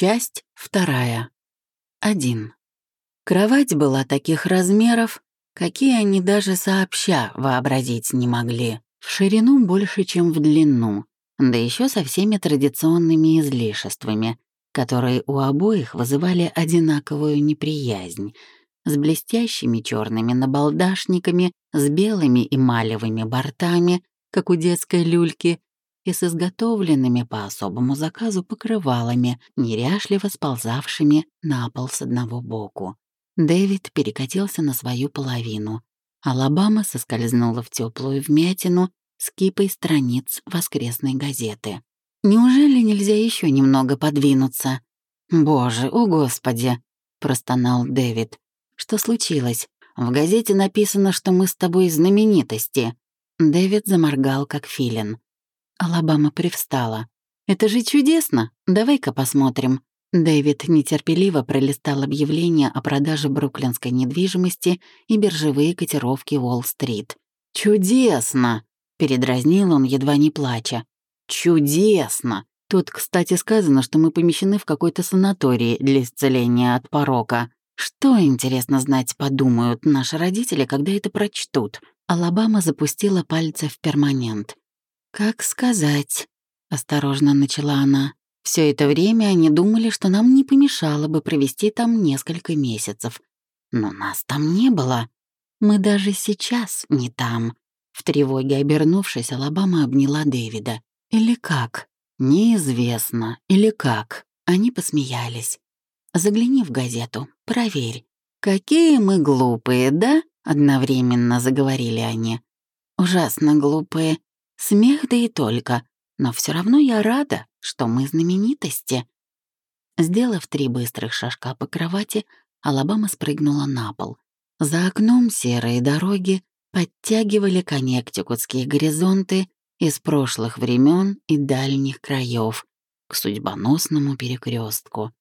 Часть вторая. Один. Кровать была таких размеров, какие они даже сообща вообразить не могли. В ширину больше, чем в длину, да еще со всеми традиционными излишествами, которые у обоих вызывали одинаковую неприязнь, с блестящими черными набалдашниками, с белыми эмалевыми бортами, как у детской люльки, и с изготовленными по особому заказу покрывалами, неряшливо сползавшими на пол с одного боку. Дэвид перекатился на свою половину. Алабама соскользнула в теплую вмятину с кипой страниц воскресной газеты. «Неужели нельзя еще немного подвинуться?» «Боже, о господи!» — простонал Дэвид. «Что случилось? В газете написано, что мы с тобой знаменитости». Дэвид заморгал, как филин. Алабама привстала. «Это же чудесно! Давай-ка посмотрим». Дэвид нетерпеливо пролистал объявление о продаже бруклинской недвижимости и биржевые котировки Уолл-стрит. «Чудесно!» — передразнил он, едва не плача. «Чудесно! Тут, кстати, сказано, что мы помещены в какой-то санатории для исцеления от порока. Что, интересно знать, подумают наши родители, когда это прочтут?» Алабама запустила пальцы в перманент. «Как сказать?» — осторожно начала она. Все это время они думали, что нам не помешало бы провести там несколько месяцев. Но нас там не было. Мы даже сейчас не там. В тревоге обернувшись, Алабама обняла Дэвида. «Или как?» «Неизвестно. Или как?» Они посмеялись. «Загляни в газету, проверь». «Какие мы глупые, да?» — одновременно заговорили они. «Ужасно глупые. Смех да и только. Но все равно я рада, что мы знаменитости». Сделав три быстрых шажка по кровати, Алабама спрыгнула на пол. За окном серые дороги подтягивали коннектикутские горизонты из прошлых времен и дальних краев к судьбоносному перекрестку.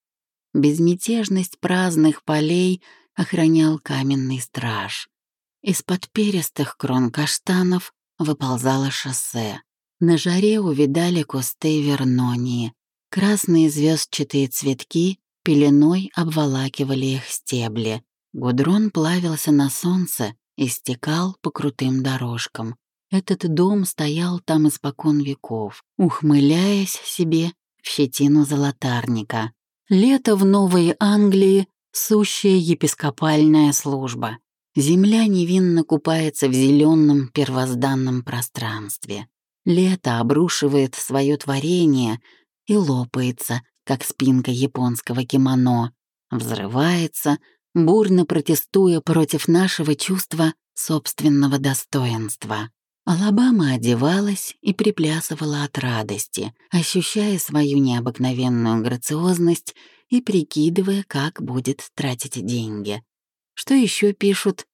Безмятежность праздных полей охранял каменный страж. Из-под перистых крон каштанов выползало шоссе. На жаре увидали кусты вернонии. Красные звездчатые цветки пеленой обволакивали их стебли. Гудрон плавился на солнце и стекал по крутым дорожкам. Этот дом стоял там испокон веков, ухмыляясь себе в щетину золотарника. Лето в Новой Англии — сущая епископальная служба. Земля невинно купается в зеленом первозданном пространстве. Лето обрушивает свое творение и лопается, как спинка японского кимоно, взрывается, бурно протестуя против нашего чувства собственного достоинства. Алабама одевалась и приплясывала от радости, ощущая свою необыкновенную грациозность и прикидывая, как будет тратить деньги. Что еще пишут?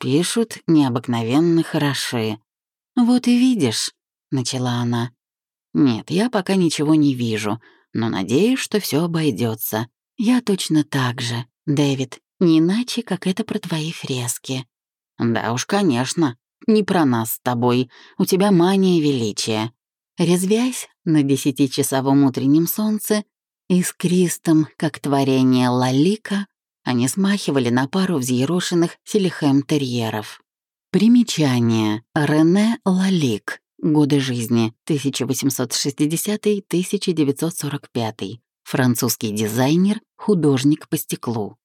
Пишут необыкновенно хороши. Вот и видишь, начала она. Нет, я пока ничего не вижу, но надеюсь, что все обойдется. Я точно так же, Дэвид, не иначе, как это про твои фрески. Да уж, конечно, не про нас с тобой. У тебя мания величия. Резвясь на десятичасовом утреннем солнце, искристом, как творение Лалика, они смахивали на пару взъерошенных селихем-терьеров. Примечание. Рене Лалик. Годы жизни 1860-1945. Французский дизайнер, художник по стеклу.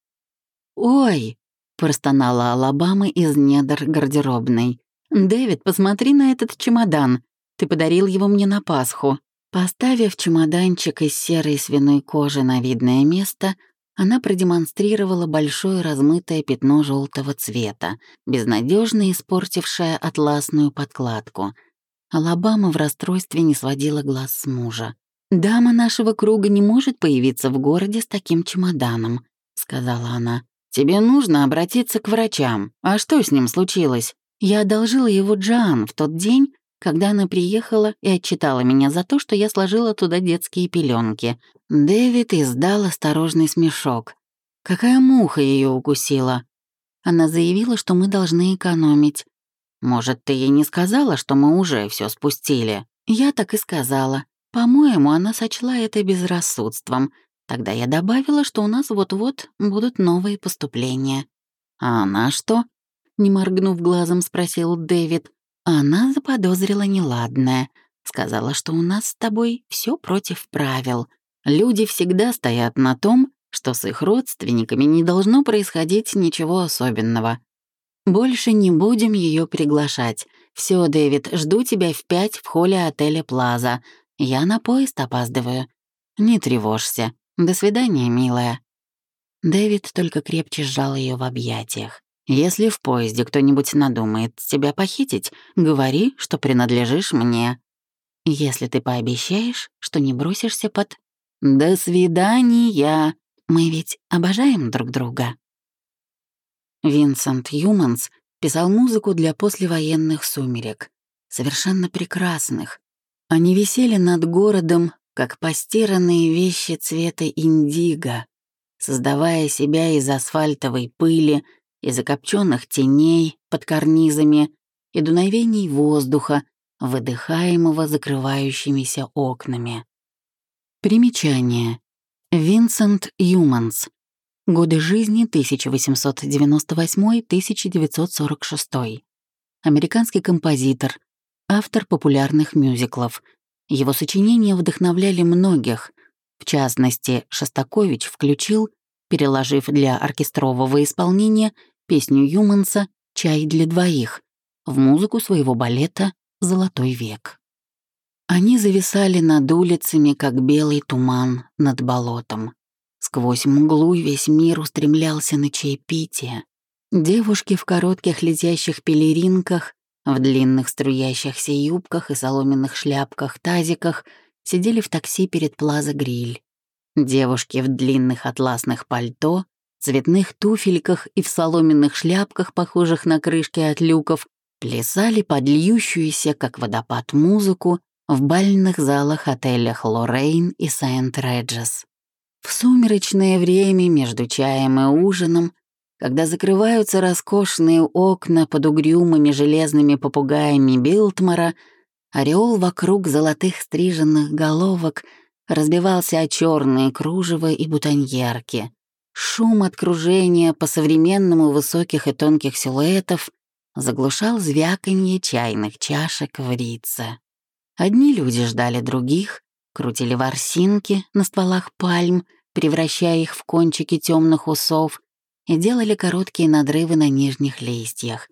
«Ой!» — простонала Алабама из недр гардеробной. «Дэвид, посмотри на этот чемодан. Ты подарил его мне на Пасху». Поставив чемоданчик из серой свиной кожи на видное место, она продемонстрировала большое размытое пятно желтого цвета, безнадежно испортившее атласную подкладку. Алабама в расстройстве не сводила глаз с мужа. «Дама нашего круга не может появиться в городе с таким чемоданом», — сказала она. «Тебе нужно обратиться к врачам. А что с ним случилось? Я одолжила его Джан в тот день, когда она приехала и отчитала меня за то, что я сложила туда детские пеленки. Дэвид издал осторожный смешок. Какая муха ее укусила? Она заявила, что мы должны экономить. Может, ты ей не сказала, что мы уже все спустили? Я так и сказала. По-моему, она сочла это безрассудством. Тогда я добавила, что у нас вот-вот будут новые поступления. А она что? Не моргнув глазом, спросил Дэвид. Она заподозрила неладное. Сказала, что у нас с тобой все против правил. Люди всегда стоят на том, что с их родственниками не должно происходить ничего особенного. Больше не будем ее приглашать. Все, Дэвид, жду тебя в пять в холле отеля Плаза. Я на поезд опаздываю. Не тревожься. До свидания, милая. Дэвид только крепче сжал ее в объятиях. Если в поезде кто-нибудь надумает тебя похитить, говори, что принадлежишь мне. Если ты пообещаешь, что не бросишься под «До свидания!» Мы ведь обожаем друг друга. Винсент Юманс писал музыку для послевоенных сумерек, совершенно прекрасных. Они висели над городом, как постиранные вещи цвета индиго, создавая себя из асфальтовой пыли, из закопченных теней под карнизами и дуновений воздуха, выдыхаемого закрывающимися окнами. Примечание. Винсент Юманс. Годы жизни 1898-1946. Американский композитор, автор популярных мюзиклов. Его сочинения вдохновляли многих. В частности, Шостакович включил, переложив для оркестрового исполнения песню Юманса «Чай для двоих» в музыку своего балета «Золотой век». Они зависали над улицами, как белый туман над болотом. Сквозь мглу весь мир устремлялся на чаепитие. Девушки в коротких летящих пелеринках, в длинных струящихся юбках и соломенных шляпках-тазиках сидели в такси перед Плаза Гриль. Девушки в длинных атласных пальто, цветных туфельках и в соломенных шляпках, похожих на крышки от люков, плясали под льющуюся, как водопад, музыку в бальных залах отелях «Лоррейн» и «Сент-Реджес». В сумеречное время между чаем и ужином, когда закрываются роскошные окна под угрюмыми железными попугаями Билтмара, ореол вокруг золотых стриженных головок разбивался о черные кружева и бутоньерки. Шум от кружения по-современному высоких и тонких силуэтов заглушал звяканье чайных чашек в рице. Одни люди ждали других, крутили ворсинки на стволах пальм, превращая их в кончики темных усов, и делали короткие надрывы на нижних листьях.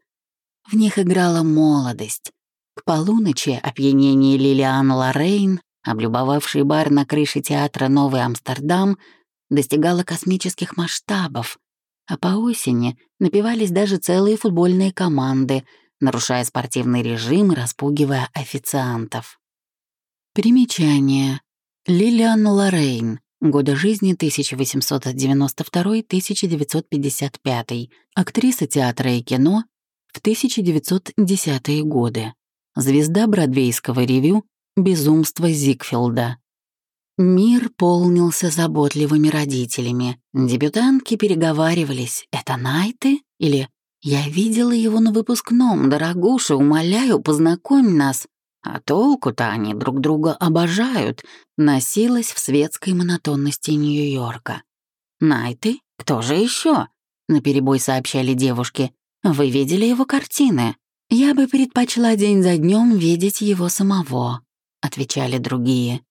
В них играла молодость. К полуночи опьянение Лилиан Лоррейн, облюбовавшей бар на крыше театра «Новый Амстердам», достигало космических масштабов, а по осени напивались даже целые футбольные команды — нарушая спортивный режим и распугивая официантов. Примечание. Лилиан Лоррейн. Годы жизни 1892-1955. Актриса театра и кино в 1910-е годы. Звезда бродвейского ревю «Безумство Зигфилда». Мир полнился заботливыми родителями. Дебютантки переговаривались «Это Найты?» или я видела его на выпускном, дорогуша, умоляю, познакомь нас. А толку-то они друг друга обожают, носилась в светской монотонности Нью-Йорка. Найты? Кто же еще? наперебой сообщали девушки. Вы видели его картины? Я бы предпочла день за днем видеть его самого, отвечали другие.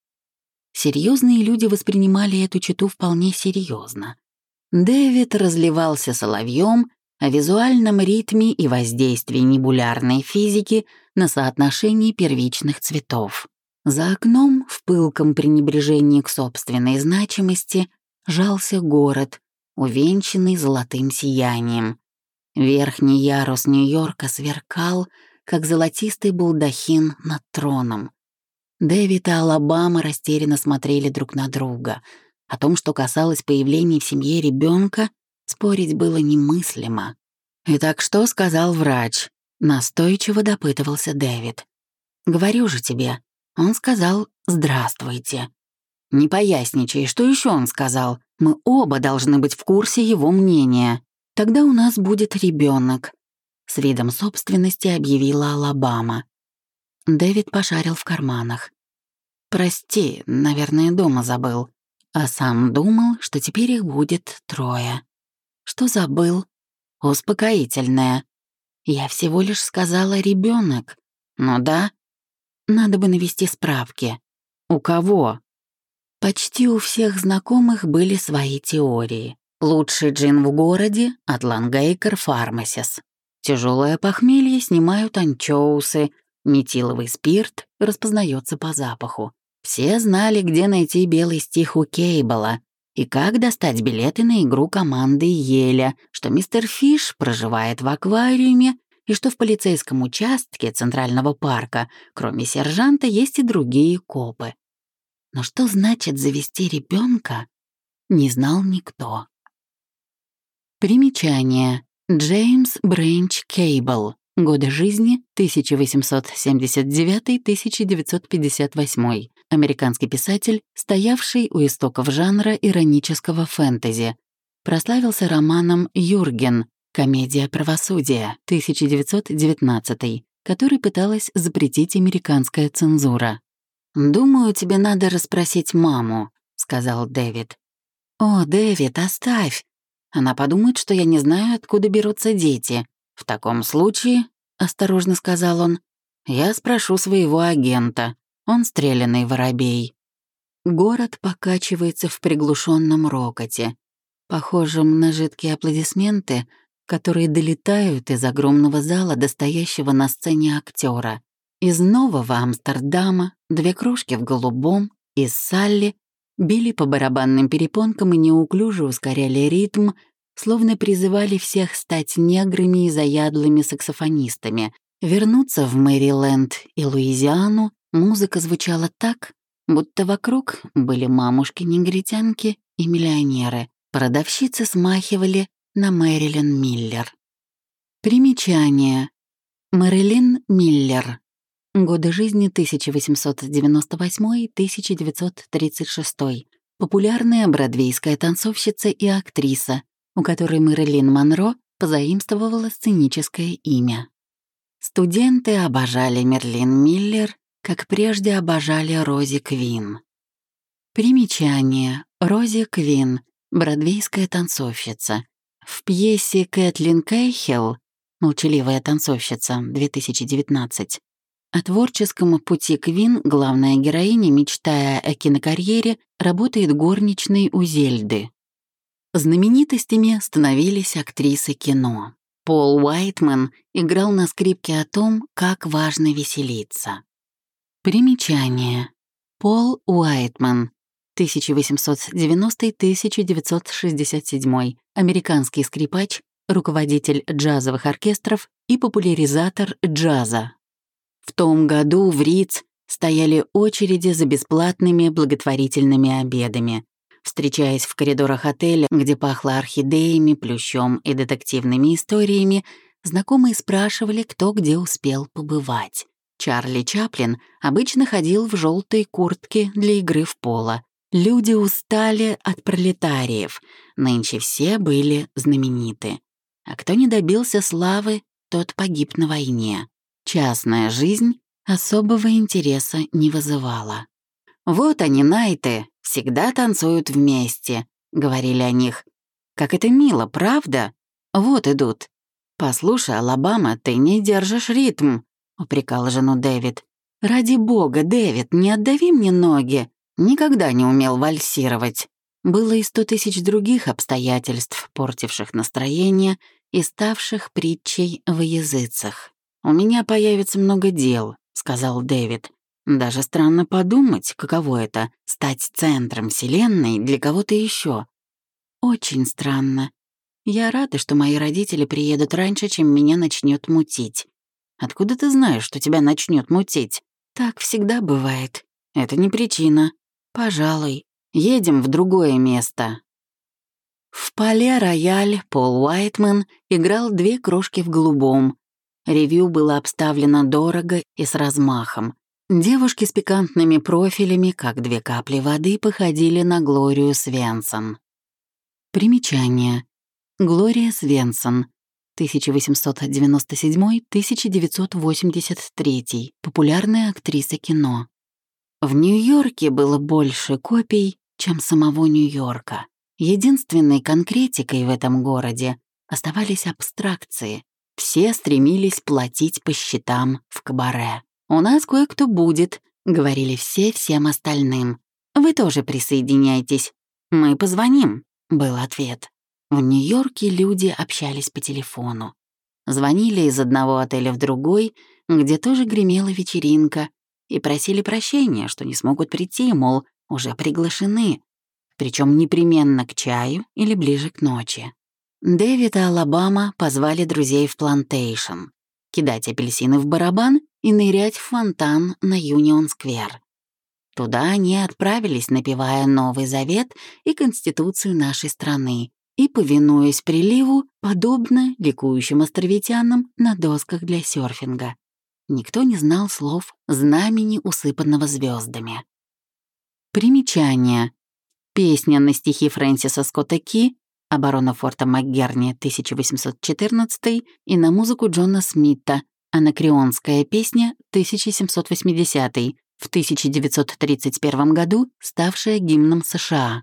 Серьезные люди воспринимали эту читу вполне серьезно. Дэвид разливался соловьем о визуальном ритме и воздействии небулярной физики на соотношение первичных цветов. За окном, в пылком пренебрежении к собственной значимости, жался город, увенчанный золотым сиянием. Верхний ярус Нью-Йорка сверкал, как золотистый балдахин над троном. Дэвид и Алабама растерянно смотрели друг на друга. О том, что касалось появления в семье ребенка, Спорить было немыслимо. «Итак, что сказал врач?» — настойчиво допытывался Дэвид. «Говорю же тебе, он сказал «здравствуйте». Не поясничай, что еще он сказал. Мы оба должны быть в курсе его мнения. Тогда у нас будет ребенок. С видом собственности объявила Алабама. Дэвид пошарил в карманах. «Прости, наверное, дома забыл. а сам думал, что теперь их будет трое. Что забыл? Успокоительное. Я всего лишь сказала ребенок. Ну да, надо бы навести справки. У кого? Почти у всех знакомых были свои теории. Лучший джин в городе — от Лангейкер Фармасис. Тяжелое похмелье снимают анчоусы, метиловый спирт распознается по запаху. Все знали, где найти белый стих у Кейбла и как достать билеты на игру команды Еля, что мистер Фиш проживает в аквариуме и что в полицейском участке Центрального парка, кроме сержанта, есть и другие копы. Но что значит завести ребенка, не знал никто. Примечание. Джеймс Бренч Кейбл. Годы жизни 1879-1958 американский писатель, стоявший у истоков жанра иронического фэнтези. Прославился романом «Юрген. Комедия правосудия» 1919, который пыталась запретить американская цензура. «Думаю, тебе надо расспросить маму», — сказал Дэвид. «О, Дэвид, оставь. Она подумает, что я не знаю, откуда берутся дети. В таком случае, — осторожно сказал он, — я спрошу своего агента. Он стрелянный воробей. Город покачивается в приглушенном рокоте, похожем на жидкие аплодисменты, которые долетают из огромного зала до стоящего на сцене актера. Из Нового Амстердама две крошки в голубом, из Салли били по барабанным перепонкам и неуклюже ускоряли ритм, словно призывали всех стать неграми и заядлыми саксофонистами, вернуться в Мэриленд и Луизиану Музыка звучала так, будто вокруг были мамушки-негритянки и миллионеры. Продавщицы смахивали на Мэрилин Миллер. Примечание. Мэрилин Миллер. Годы жизни 1898-1936. Популярная бродвейская танцовщица и актриса, у которой Мэрилин Монро позаимствовала сценическое имя. Студенты обожали Мерлин Миллер как прежде обожали Рози Квин. Примечание. Рози Квин, бродвейская танцовщица. В пьесе Кэтлин Кейхелл «Молчаливая танцовщица» 2019 о творческом пути Квин главная героиня, мечтая о кинокарьере, работает горничной у Зельды. Знаменитостями становились актрисы кино. Пол Уайтман играл на скрипке о том, как важно веселиться. Примечание. Пол Уайтман, 1890-1967, американский скрипач, руководитель джазовых оркестров и популяризатор джаза. В том году в Риц стояли очереди за бесплатными благотворительными обедами. Встречаясь в коридорах отеля, где пахло орхидеями, плющом и детективными историями, знакомые спрашивали, кто где успел побывать. Чарли Чаплин обычно ходил в желтой куртке для игры в поло. Люди устали от пролетариев, нынче все были знамениты. А кто не добился славы, тот погиб на войне. Частная жизнь особого интереса не вызывала. «Вот они, найты, всегда танцуют вместе», — говорили о них. «Как это мило, правда? Вот идут. Послушай, Алабама, ты не держишь ритм. — упрекал жену Дэвид. «Ради бога, Дэвид, не отдави мне ноги. Никогда не умел вальсировать». Было и сто тысяч других обстоятельств, портивших настроение и ставших притчей во языцах. «У меня появится много дел», — сказал Дэвид. «Даже странно подумать, каково это — стать центром Вселенной для кого-то еще. «Очень странно. Я рада, что мои родители приедут раньше, чем меня начнет мутить. Откуда ты знаешь, что тебя начнет мутить? Так всегда бывает. Это не причина. Пожалуй, едем в другое место. В поле рояль Пол Уайтман играл две крошки в голубом. Ревью было обставлено дорого и с размахом. Девушки с пикантными профилями, как две капли воды, походили на Глорию Свенсон. Примечание. Глория Свенсон 1897-1983, популярная актриса кино. В Нью-Йорке было больше копий, чем самого Нью-Йорка. Единственной конкретикой в этом городе оставались абстракции. Все стремились платить по счетам в кабаре. «У нас кое-кто будет», — говорили все всем остальным. «Вы тоже присоединяйтесь. Мы позвоним», — был ответ. В Нью-Йорке люди общались по телефону. Звонили из одного отеля в другой, где тоже гремела вечеринка, и просили прощения, что не смогут прийти, мол, уже приглашены, причем непременно к чаю или ближе к ночи. Дэвид и Алабама позвали друзей в плантейшн, кидать апельсины в барабан и нырять в фонтан на Юнион-сквер. Туда они отправились, напевая Новый Завет и Конституцию нашей страны, и, повинуясь приливу, подобно ликующим островитянам на досках для серфинга. Никто не знал слов знамени, усыпанного звездами. Примечание. Песня на стихи Фрэнсиса Скотта Ки «Оборона форта МакГерни» 1814 и на музыку Джона Смита «Анакреонская песня» 1780 в 1931 году ставшая гимном США.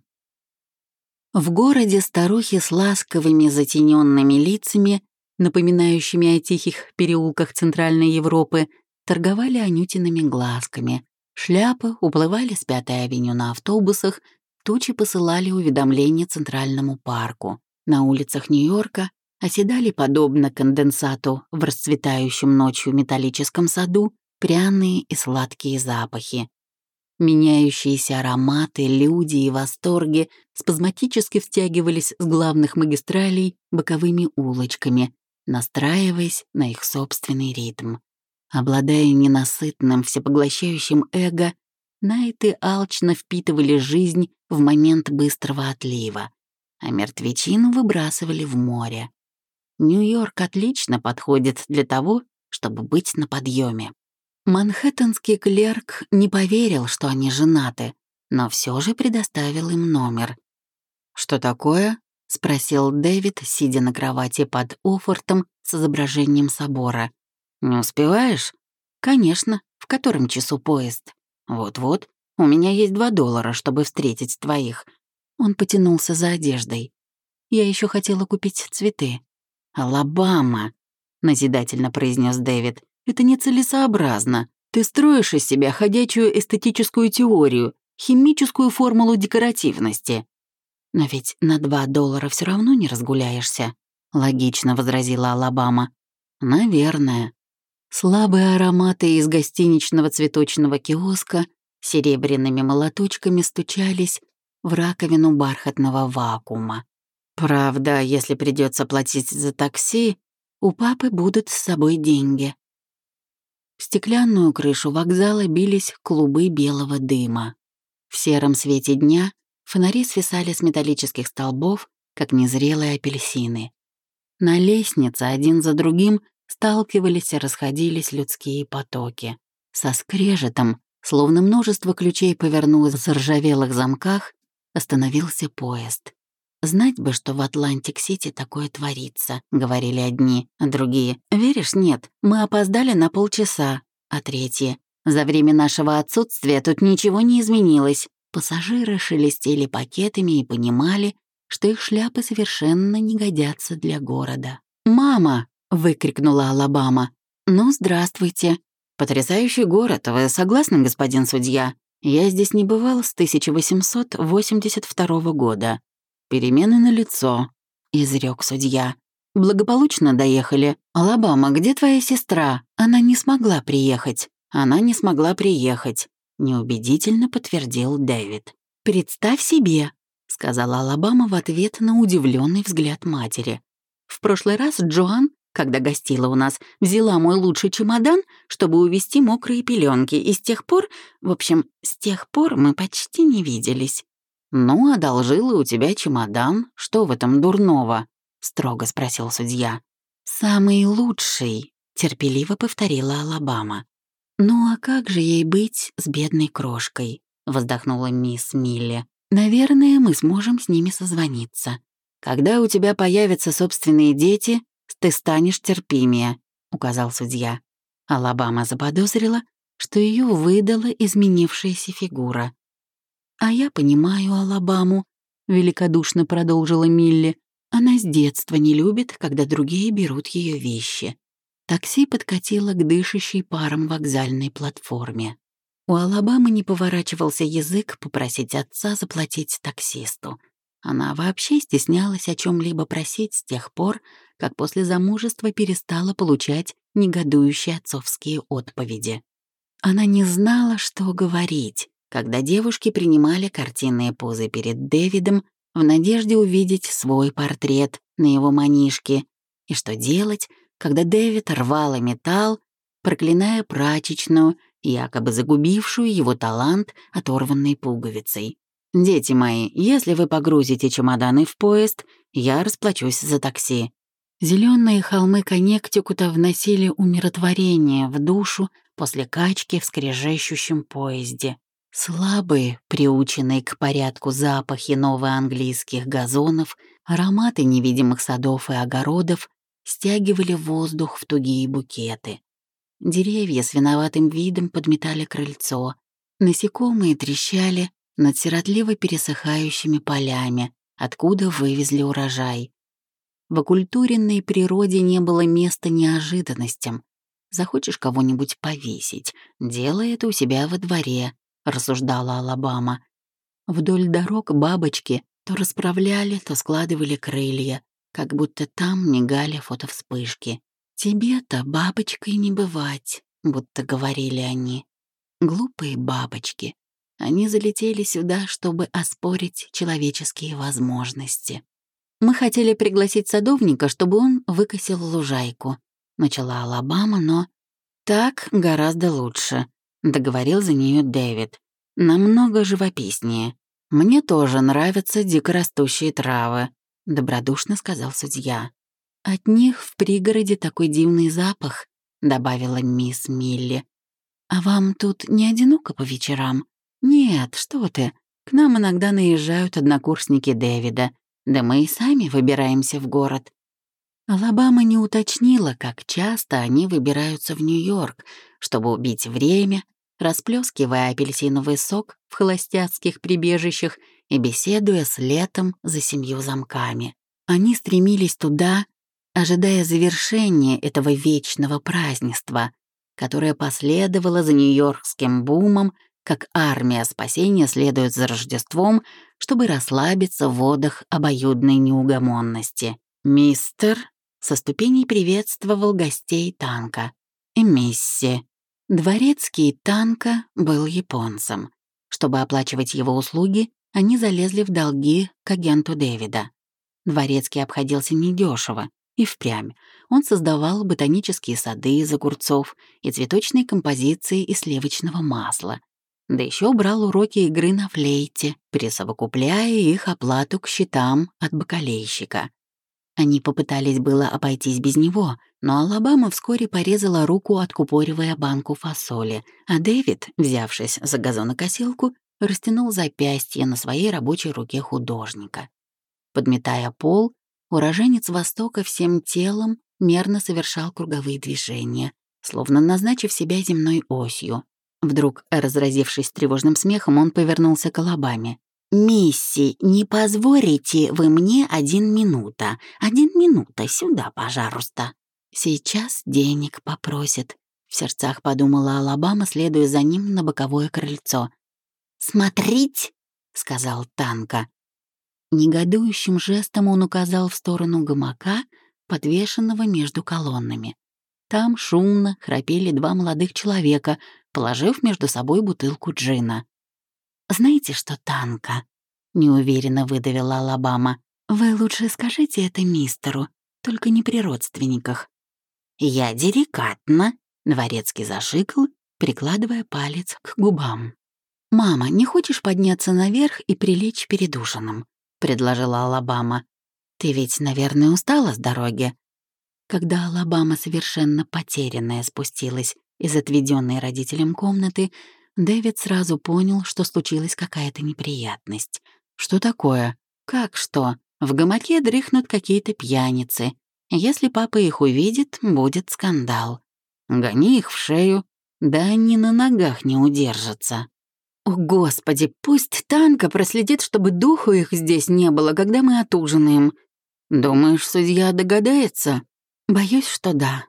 В городе старухи с ласковыми затененными лицами, напоминающими о тихих переулках Центральной Европы, торговали анютиными глазками. Шляпы уплывали с Пятой авеню на автобусах, тучи посылали уведомления Центральному парку. На улицах Нью-Йорка оседали подобно конденсату в расцветающем ночью металлическом саду пряные и сладкие запахи. Меняющиеся ароматы, люди и восторги спазматически втягивались с главных магистралей боковыми улочками, настраиваясь на их собственный ритм. Обладая ненасытным, всепоглощающим эго, Найты алчно впитывали жизнь в момент быстрого отлива, а мертвечину выбрасывали в море. Нью-Йорк отлично подходит для того, чтобы быть на подъеме. Манхэттенский клерк не поверил, что они женаты, но все же предоставил им номер. «Что такое?» — спросил Дэвид, сидя на кровати под Офортом с изображением собора. «Не успеваешь?» «Конечно. В котором часу поезд?» «Вот-вот. У меня есть два доллара, чтобы встретить твоих». Он потянулся за одеждой. «Я еще хотела купить цветы». «Алабама», — назидательно произнес Дэвид. Это нецелесообразно. Ты строишь из себя ходячую эстетическую теорию, химическую формулу декоративности. Но ведь на два доллара все равно не разгуляешься, логично возразила Алабама. Наверное. Слабые ароматы из гостиничного цветочного киоска серебряными молоточками стучались в раковину бархатного вакуума. Правда, если придется платить за такси, у папы будут с собой деньги. В стеклянную крышу вокзала бились клубы белого дыма. В сером свете дня фонари свисали с металлических столбов, как незрелые апельсины. На лестнице один за другим сталкивались и расходились людские потоки. Со скрежетом, словно множество ключей повернулось в заржавелых замках, остановился поезд. «Знать бы, что в Атлантик-Сити такое творится», — говорили одни, а другие. «Веришь, нет, мы опоздали на полчаса», а третьи. «За время нашего отсутствия тут ничего не изменилось». Пассажиры шелестели пакетами и понимали, что их шляпы совершенно не годятся для города. «Мама!» — выкрикнула Алабама. «Ну, здравствуйте!» «Потрясающий город, вы согласны, господин судья? Я здесь не бывал с 1882 года. «Перемены на лицо», — изрек судья. «Благополучно доехали. Алабама, где твоя сестра? Она не смогла приехать. Она не смогла приехать», — неубедительно подтвердил Дэвид. «Представь себе», — сказала Алабама в ответ на удивленный взгляд матери. «В прошлый раз Джоан, когда гостила у нас, взяла мой лучший чемодан, чтобы увезти мокрые пеленки, и с тех пор, в общем, с тех пор мы почти не виделись». «Ну, одолжила у тебя чемодан. Что в этом дурного?» — строго спросил судья. «Самый лучший», — терпеливо повторила Алабама. «Ну а как же ей быть с бедной крошкой?» — вздохнула мисс Милли. «Наверное, мы сможем с ними созвониться. Когда у тебя появятся собственные дети, ты станешь терпимее», — указал судья. Алабама заподозрила, что ее выдала изменившаяся фигура. «А я понимаю Алабаму», — великодушно продолжила Милли. «Она с детства не любит, когда другие берут ее вещи». Такси подкатило к дышащей паром вокзальной платформе. У Алабамы не поворачивался язык попросить отца заплатить таксисту. Она вообще стеснялась о чем либо просить с тех пор, как после замужества перестала получать негодующие отцовские отповеди. Она не знала, что говорить, когда девушки принимали картинные позы перед Дэвидом в надежде увидеть свой портрет на его манишке, и что делать, когда Дэвид рвал и металл, проклиная прачечную якобы загубившую его талант оторванной пуговицей. «Дети мои, если вы погрузите чемоданы в поезд, я расплачусь за такси». Зеленые холмы Коннектикута вносили умиротворение в душу после качки в скрежещущем поезде. Слабые, приученные к порядку запахи новоанглийских газонов, ароматы невидимых садов и огородов стягивали воздух в тугие букеты. Деревья с виноватым видом подметали крыльцо. Насекомые трещали над сиротливо пересыхающими полями, откуда вывезли урожай. В окультуренной природе не было места неожиданностям. Захочешь кого-нибудь повесить, делай это у себя во дворе, рассуждала Алабама. Вдоль дорог бабочки то расправляли, то складывали крылья, как будто там мигали фотовспышки. «Тебе-то бабочкой не бывать», — будто говорили они. Глупые бабочки. Они залетели сюда, чтобы оспорить человеческие возможности. «Мы хотели пригласить садовника, чтобы он выкосил лужайку», — начала Алабама, но... «Так гораздо лучше», — договорил за нее Дэвид. «Намного живописнее. Мне тоже нравятся дикорастущие травы», — добродушно сказал судья. «От них в пригороде такой дивный запах», — добавила мисс Милли. «А вам тут не одиноко по вечерам?» «Нет, что ты. К нам иногда наезжают однокурсники Дэвида, да мы и сами выбираемся в город». Алабама не уточнила, как часто они выбираются в Нью-Йорк, чтобы убить время, расплескивая апельсиновый сок в холостяцких прибежищах и беседуя с летом за семью замками. Они стремились туда, ожидая завершения этого вечного празднества, которое последовало за нью-йоркским бумом, как армия спасения следует за Рождеством, чтобы расслабиться в водах обоюдной неугомонности. «Мистер» со ступеней приветствовал гостей танка. И «Мисси». Дворецкий танка был японцем. Чтобы оплачивать его услуги, они залезли в долги к агенту Дэвида. Дворецкий обходился недешево, и впрямь он создавал ботанические сады из огурцов и цветочные композиции из сливочного масла. Да еще брал уроки игры на флейте, присовокупляя их оплату к счетам от бакалейщика. Они попытались было обойтись без него, но Алабама вскоре порезала руку, откупоривая банку фасоли, а Дэвид, взявшись за газонокосилку, растянул запястье на своей рабочей руке художника. Подметая пол, Уроженец Востока всем телом мерно совершал круговые движения, словно назначив себя земной осью. Вдруг, разразившись тревожным смехом, он повернулся к Алабаме. «Мисси, не позволите вы мне один минута. Один минута сюда, пожалуйста». «Сейчас денег попросит», — в сердцах подумала Алабама, следуя за ним на боковое крыльцо. «Смотрите», — сказал Танка. Негодующим жестом он указал в сторону гамака, подвешенного между колоннами. Там шумно храпели два молодых человека, положив между собой бутылку джина. «Знаете что, Танка?» — неуверенно выдавила Алабама. «Вы лучше скажите это мистеру, только не при родственниках». «Я деликатно», — дворецкий зашикал, прикладывая палец к губам. «Мама, не хочешь подняться наверх и прилечь перед ужином?» — предложила Алабама. «Ты ведь, наверное, устала с дороги?» Когда Алабама, совершенно потерянная, спустилась из отведенной родителям комнаты, Дэвид сразу понял, что случилась какая-то неприятность. «Что такое? Как что? В гамаке дрыхнут какие-то пьяницы. Если папа их увидит, будет скандал. Гони их в шею, да они на ногах не удержатся». О, Господи, пусть Танка проследит, чтобы духу их здесь не было, когда мы отужинаем. Думаешь, судья догадается? Боюсь, что да.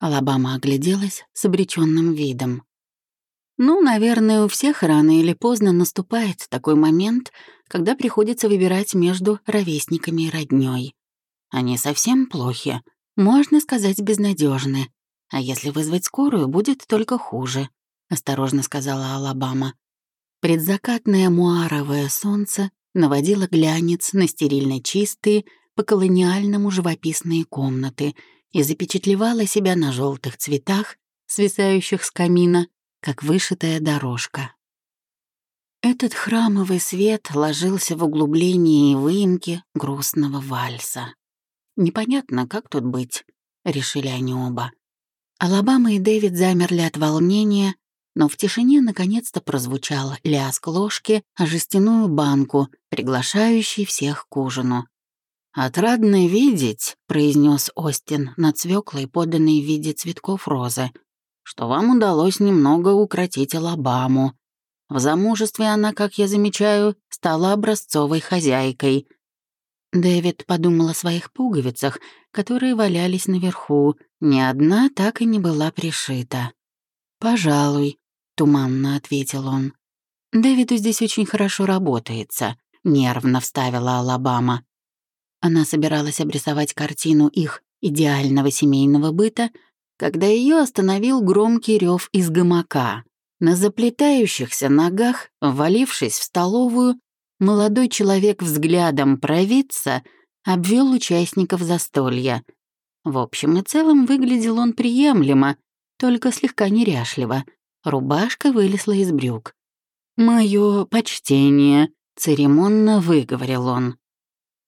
Алабама огляделась с обреченным видом. Ну, наверное, у всех рано или поздно наступает такой момент, когда приходится выбирать между ровесниками и роднёй. Они совсем плохи, можно сказать, безнадежны. А если вызвать скорую, будет только хуже, осторожно сказала Алабама. Предзакатное муаровое солнце наводило глянец на стерильно чистые, по-колониальному живописные комнаты и запечатлевало себя на желтых цветах, свисающих с камина, как вышитая дорожка. Этот храмовый свет ложился в углублении и выемки грустного вальса. Непонятно, как тут быть, решили они оба. Алабама и Дэвид замерли от волнения, но в тишине наконец-то прозвучал лязг ложки о жестяную банку, приглашающий всех к ужину. «Отрадно видеть», — произнес Остин над свеклой, поданной в виде цветков розы, «что вам удалось немного укротить Алабаму. В замужестве она, как я замечаю, стала образцовой хозяйкой». Дэвид подумал о своих пуговицах, которые валялись наверху. Ни одна так и не была пришита. «Пожалуй», — туманно ответил он. «Дэвиду здесь очень хорошо работается», — нервно вставила Алабама. Она собиралась обрисовать картину их идеального семейного быта, когда ее остановил громкий рев из гамака. На заплетающихся ногах, валившись в столовую, молодой человек взглядом провидца обвел участников застолья. В общем и целом выглядел он приемлемо, только слегка неряшливо — Рубашка вылезла из брюк. «Моё почтение», — церемонно выговорил он.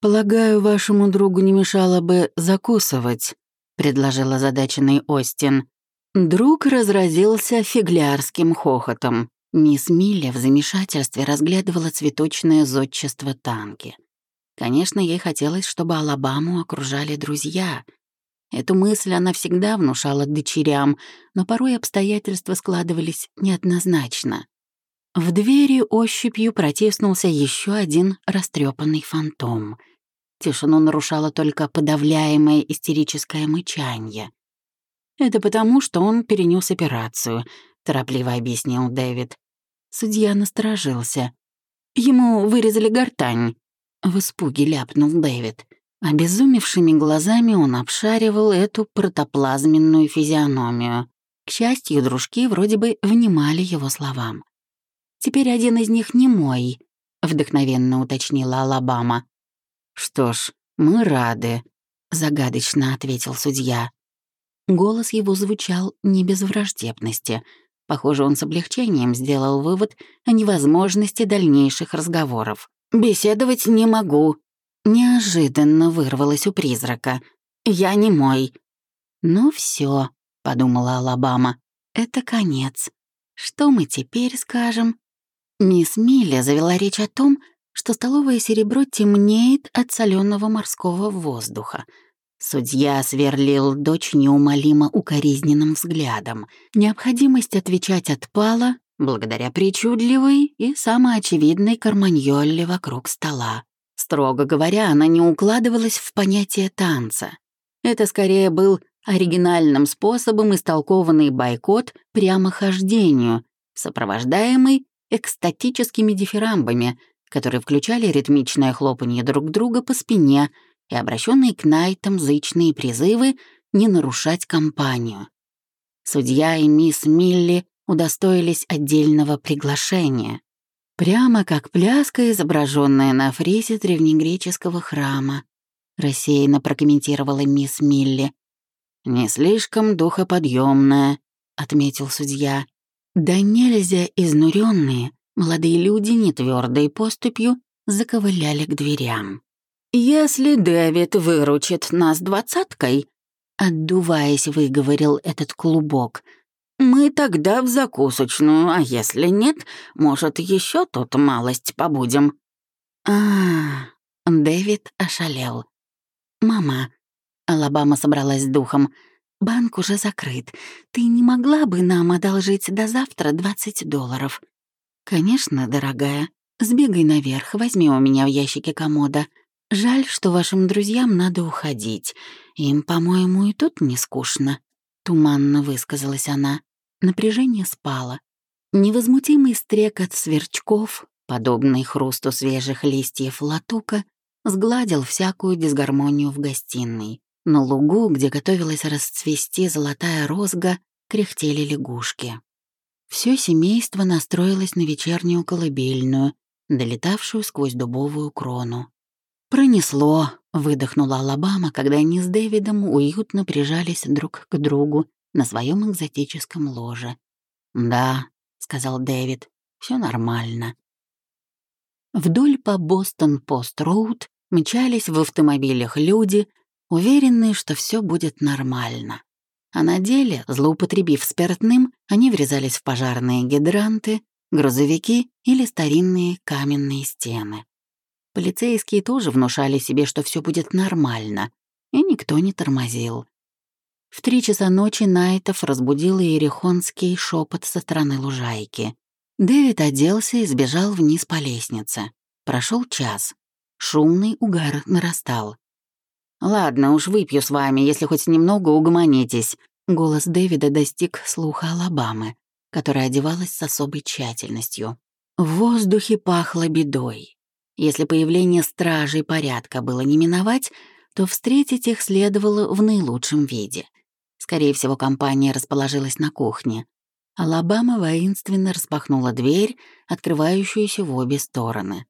«Полагаю, вашему другу не мешало бы закусывать», — предложил озадаченный Остин. Друг разразился фиглярским хохотом. Мисс Милля в замешательстве разглядывала цветочное зодчество танки. Конечно, ей хотелось, чтобы Алабаму окружали друзья — Эту мысль она всегда внушала дочерям, но порой обстоятельства складывались неоднозначно. В двери ощупью протиснулся еще один растрепанный фантом. Тишину нарушало только подавляемое истерическое мычанье. «Это потому, что он перенес операцию», — торопливо объяснил Дэвид. Судья насторожился. «Ему вырезали гортань», — в испуге ляпнул Дэвид. Обезумевшими глазами он обшаривал эту протоплазменную физиономию. К счастью, дружки вроде бы внимали его словам. «Теперь один из них не мой», — вдохновенно уточнила Алабама. «Что ж, мы рады», — загадочно ответил судья. Голос его звучал не без враждебности. Похоже, он с облегчением сделал вывод о невозможности дальнейших разговоров. «Беседовать не могу», Неожиданно вырвалось у призрака. «Я не мой». «Ну все, подумала Алабама, — «это конец. Что мы теперь скажем?» Мисс Милля завела речь о том, что столовое серебро темнеет от соленого морского воздуха. Судья сверлил дочь неумолимо укоризненным взглядом. Необходимость отвечать отпала благодаря причудливой и самоочевидной карманьолле вокруг стола. Строго говоря, она не укладывалась в понятие танца. Это скорее был оригинальным способом истолкованный бойкот прямохождению, сопровождаемый экстатическими дифирамбами, которые включали ритмичное хлопанье друг друга по спине и обращенные к найтам зычные призывы не нарушать компанию. Судья и мисс Милли удостоились отдельного приглашения. Прямо как пляска, изображенная на фризе древнегреческого храма, рассеянно прокомментировала мисс Милли. «Не слишком духоподъемная, отметил судья. «Да нельзя изнуренные, молодые люди нетвердой поступью заковыляли к дверям. «Если Дэвид выручит нас двадцаткой», — отдуваясь, выговорил этот клубок — «Мы тогда в закусочную, а если нет, может, еще тут малость побудем». А, Дэвид ошалел. «Мама», — Алабама собралась с духом, — «банк уже закрыт. Ты не могла бы нам одолжить до завтра 20 долларов?» «Конечно, дорогая. Сбегай наверх, возьми у меня в ящике комода. Жаль, что вашим друзьям надо уходить. Им, по-моему, и тут не скучно», — туманно высказалась она. Напряжение спало. Невозмутимый стрекот сверчков, подобный хрусту свежих листьев латука, сгладил всякую дисгармонию в гостиной. На лугу, где готовилась расцвести золотая розга, кряхтели лягушки. Все семейство настроилось на вечернюю колыбельную, долетавшую сквозь дубовую крону. «Пронесло», — выдохнула Алабама, когда они с Дэвидом уютно прижались друг к другу на своем экзотическом ложе. «Да», — сказал Дэвид, — «все нормально». Вдоль по Бостон-Пост-Роуд мчались в автомобилях люди, уверенные, что все будет нормально. А на деле, злоупотребив спиртным, они врезались в пожарные гидранты, грузовики или старинные каменные стены. Полицейские тоже внушали себе, что все будет нормально, и никто не тормозил. В три часа ночи Найтов разбудил иерихонский шепот со стороны лужайки. Дэвид оделся и сбежал вниз по лестнице. Прошел час. Шумный угар нарастал. «Ладно уж, выпью с вами, если хоть немного угомонитесь». Голос Дэвида достиг слуха Алабамы, которая одевалась с особой тщательностью. В воздухе пахло бедой. Если появление стражей порядка было не миновать, то встретить их следовало в наилучшем виде. Скорее всего, компания расположилась на кухне. Алабама воинственно распахнула дверь, открывающуюся в обе стороны.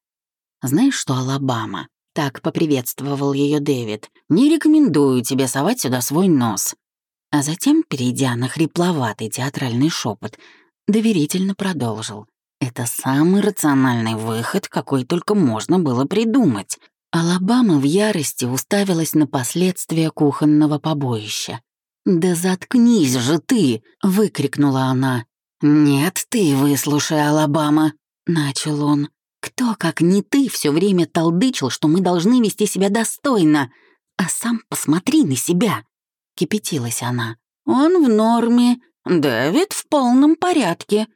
«Знаешь что, Алабама?» Так поприветствовал ее Дэвид. «Не рекомендую тебе совать сюда свой нос». А затем, перейдя на хрипловатый театральный шепот, доверительно продолжил. «Это самый рациональный выход, какой только можно было придумать». Алабама в ярости уставилась на последствия кухонного побоища. «Да заткнись же ты!» — выкрикнула она. «Нет, ты выслушай, Алабама!» — начал он. Кто, как не ты, все время толдычил, что мы должны вести себя достойно? А сам посмотри на себя!» — кипятилась она. «Он в норме, Дэвид в полном порядке».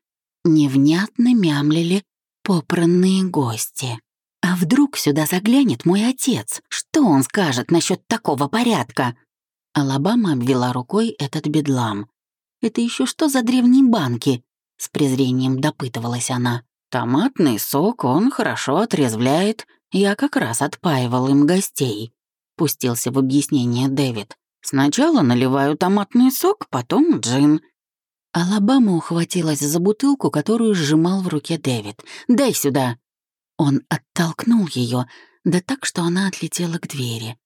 Невнятно мямлили попранные гости. «А вдруг сюда заглянет мой отец? Что он скажет насчет такого порядка?» Алабама обвела рукой этот бедлам. «Это еще что за древние банки?» — с презрением допытывалась она. Томатный сок он хорошо отрезвляет. Я как раз отпаивал им гостей. Пустился в объяснение Дэвид. Сначала наливаю томатный сок, потом джин. Алабама ухватилась за бутылку, которую сжимал в руке Дэвид. «Дай сюда!» Он оттолкнул ее, да так, что она отлетела к двери.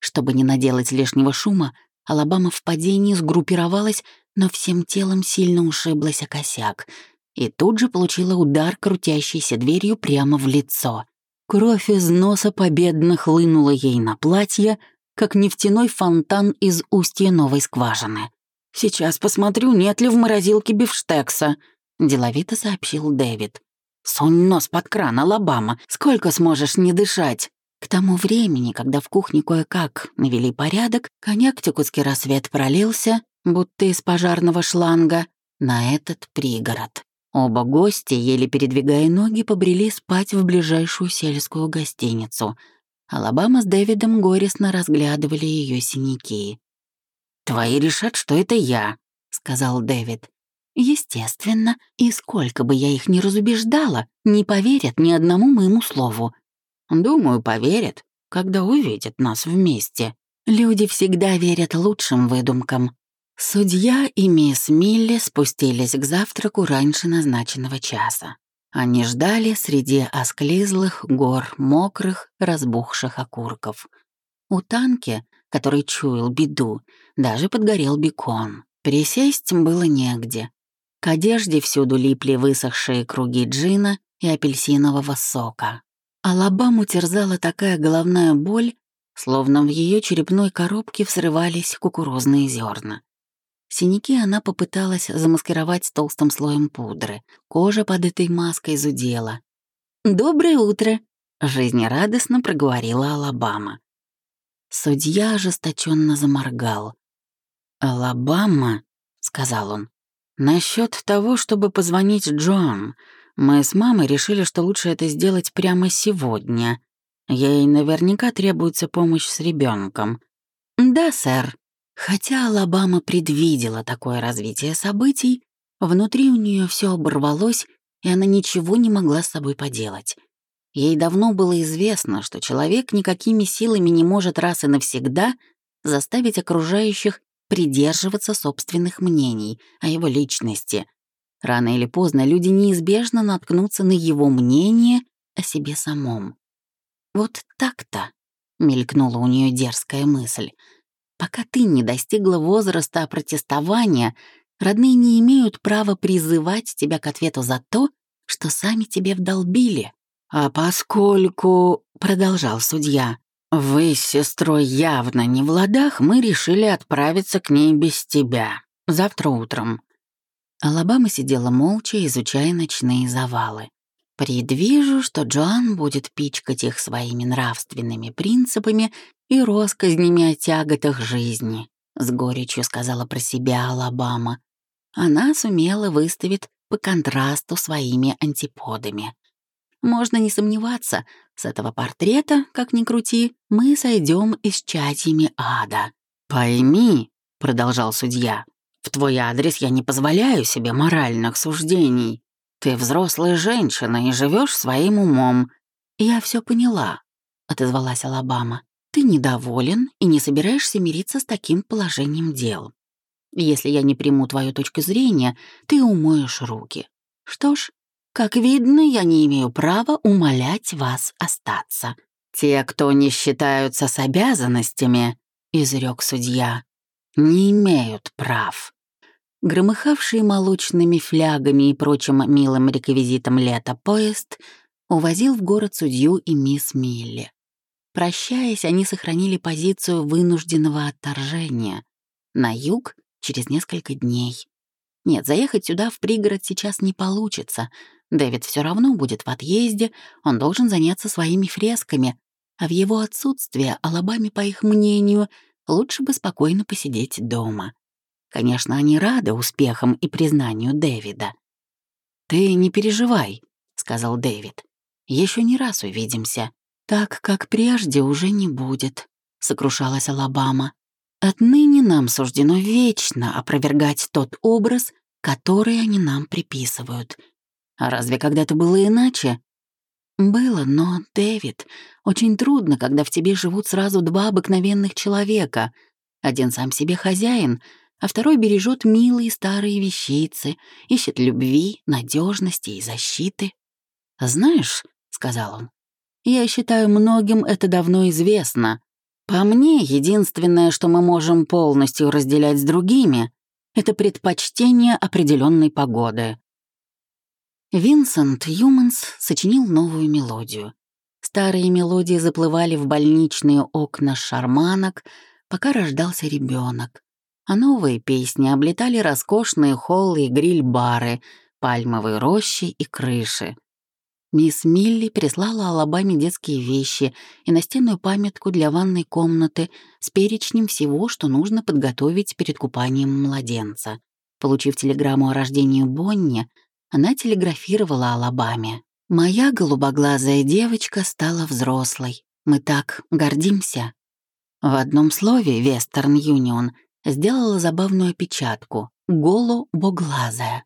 Чтобы не наделать лишнего шума, Алабама в падении сгруппировалась, но всем телом сильно ушиблась о косяк — и тут же получила удар крутящейся дверью прямо в лицо. Кровь из носа победно хлынула ей на платье, как нефтяной фонтан из устья новой скважины. «Сейчас посмотрю, нет ли в морозилке бифштекса», — деловито сообщил Дэвид. «Сунь нос под кран, Алабама, сколько сможешь не дышать?» К тому времени, когда в кухне кое-как навели порядок, коньяк-текутский рассвет пролился, будто из пожарного шланга, на этот пригород. Оба гостя, еле передвигая ноги, побрели спать в ближайшую сельскую гостиницу. Алабама с Дэвидом горестно разглядывали ее синяки. «Твои решат, что это я», — сказал Дэвид. «Естественно, и сколько бы я их ни разубеждала, не поверят ни одному моему слову. Думаю, поверят, когда увидят нас вместе. Люди всегда верят лучшим выдумкам. Судья и мисс Милли спустились к завтраку раньше назначенного часа. Они ждали среди осклизлых гор мокрых, разбухших окурков. У танки, который чуял беду, даже подгорел бекон. Присесть было негде. К одежде всюду липли высохшие круги джина и апельсинового сока. Алабаму терзала такая головная боль, словно в ее черепной коробке взрывались кукурузные зерна. Синяки она попыталась замаскировать толстым слоем пудры. Кожа под этой маской зудела. «Доброе утро!» — жизнерадостно проговорила Алабама. Судья ожесточенно заморгал. «Алабама», — сказал он, — «насчет того, чтобы позвонить Джоан, Мы с мамой решили, что лучше это сделать прямо сегодня. Ей наверняка требуется помощь с ребенком. Да, сэр. Хотя Алабама предвидела такое развитие событий, внутри у нее все оборвалось, и она ничего не могла с собой поделать. Ей давно было известно, что человек никакими силами не может раз и навсегда заставить окружающих придерживаться собственных мнений о его личности. Рано или поздно люди неизбежно наткнутся на его мнение о себе самом. «Вот так-то», — мелькнула у нее дерзкая мысль, «пока ты не достигла возраста протестования, родные не имеют права призывать тебя к ответу за то, что сами тебе вдолбили». «А поскольку», — продолжал судья, «вы с сестрой явно не в ладах, мы решили отправиться к ней без тебя. Завтра утром». Алабама сидела молча, изучая ночные завалы. Предвижу, что Джоан будет пичкать их своими нравственными принципами и росказнями о тяготах жизни, — с горечью сказала про себя Алабама. Она сумела выставить по контрасту своими антиподами. Можно не сомневаться, с этого портрета, как ни крути, мы сойдем из чатьями ада. «Пойми», — продолжал судья, — «в твой адрес я не позволяю себе моральных суждений. Ты взрослая женщина и живешь своим умом». «Я все поняла», — отозвалась Алабама. «Ты недоволен и не собираешься мириться с таким положением дел. Если я не приму твою точку зрения, ты умоешь руки. Что ж, как видно, я не имею права умолять вас остаться. Те, кто не считаются с обязанностями, изрек судья, не имеют прав. Громыхавший молочными флягами и прочим милым реквизитом лета поезд увозил в город судью и мисс Милли. Прощаясь, они сохранили позицию вынужденного отторжения. На юг через несколько дней. Нет, заехать сюда в пригород сейчас не получится. Дэвид все равно будет в отъезде, он должен заняться своими фресками, а в его отсутствие Алабаме, по их мнению, лучше бы спокойно посидеть дома. Конечно, они рады успехам и признанию Дэвида. «Ты не переживай», — сказал Дэвид. Еще не раз увидимся. Так, как прежде, уже не будет», — сокрушалась Алабама. Отныне нам суждено вечно опровергать тот образ, который они нам приписывают. А разве когда-то было иначе? Было, но, Дэвид, очень трудно, когда в тебе живут сразу два обыкновенных человека. Один сам себе хозяин, а второй бережет милые старые вещицы, ищет любви, надежности и защиты. «Знаешь», — сказал он, — «я считаю, многим это давно известно, по мне, единственное, что мы можем полностью разделять с другими, это предпочтение определенной погоды. Винсент Юманс сочинил новую мелодию. Старые мелодии заплывали в больничные окна шарманок, пока рождался ребенок, а новые песни облетали роскошные холлы и гриль-бары, пальмовые рощи и крыши. Мисс Милли прислала Алабаме детские вещи и настенную памятку для ванной комнаты с перечнем всего, что нужно подготовить перед купанием младенца. Получив телеграмму о рождении Бонни, она телеграфировала Алабаме. «Моя голубоглазая девочка стала взрослой. Мы так гордимся». В одном слове Вестерн Юнион сделала забавную опечатку «голубоглазая».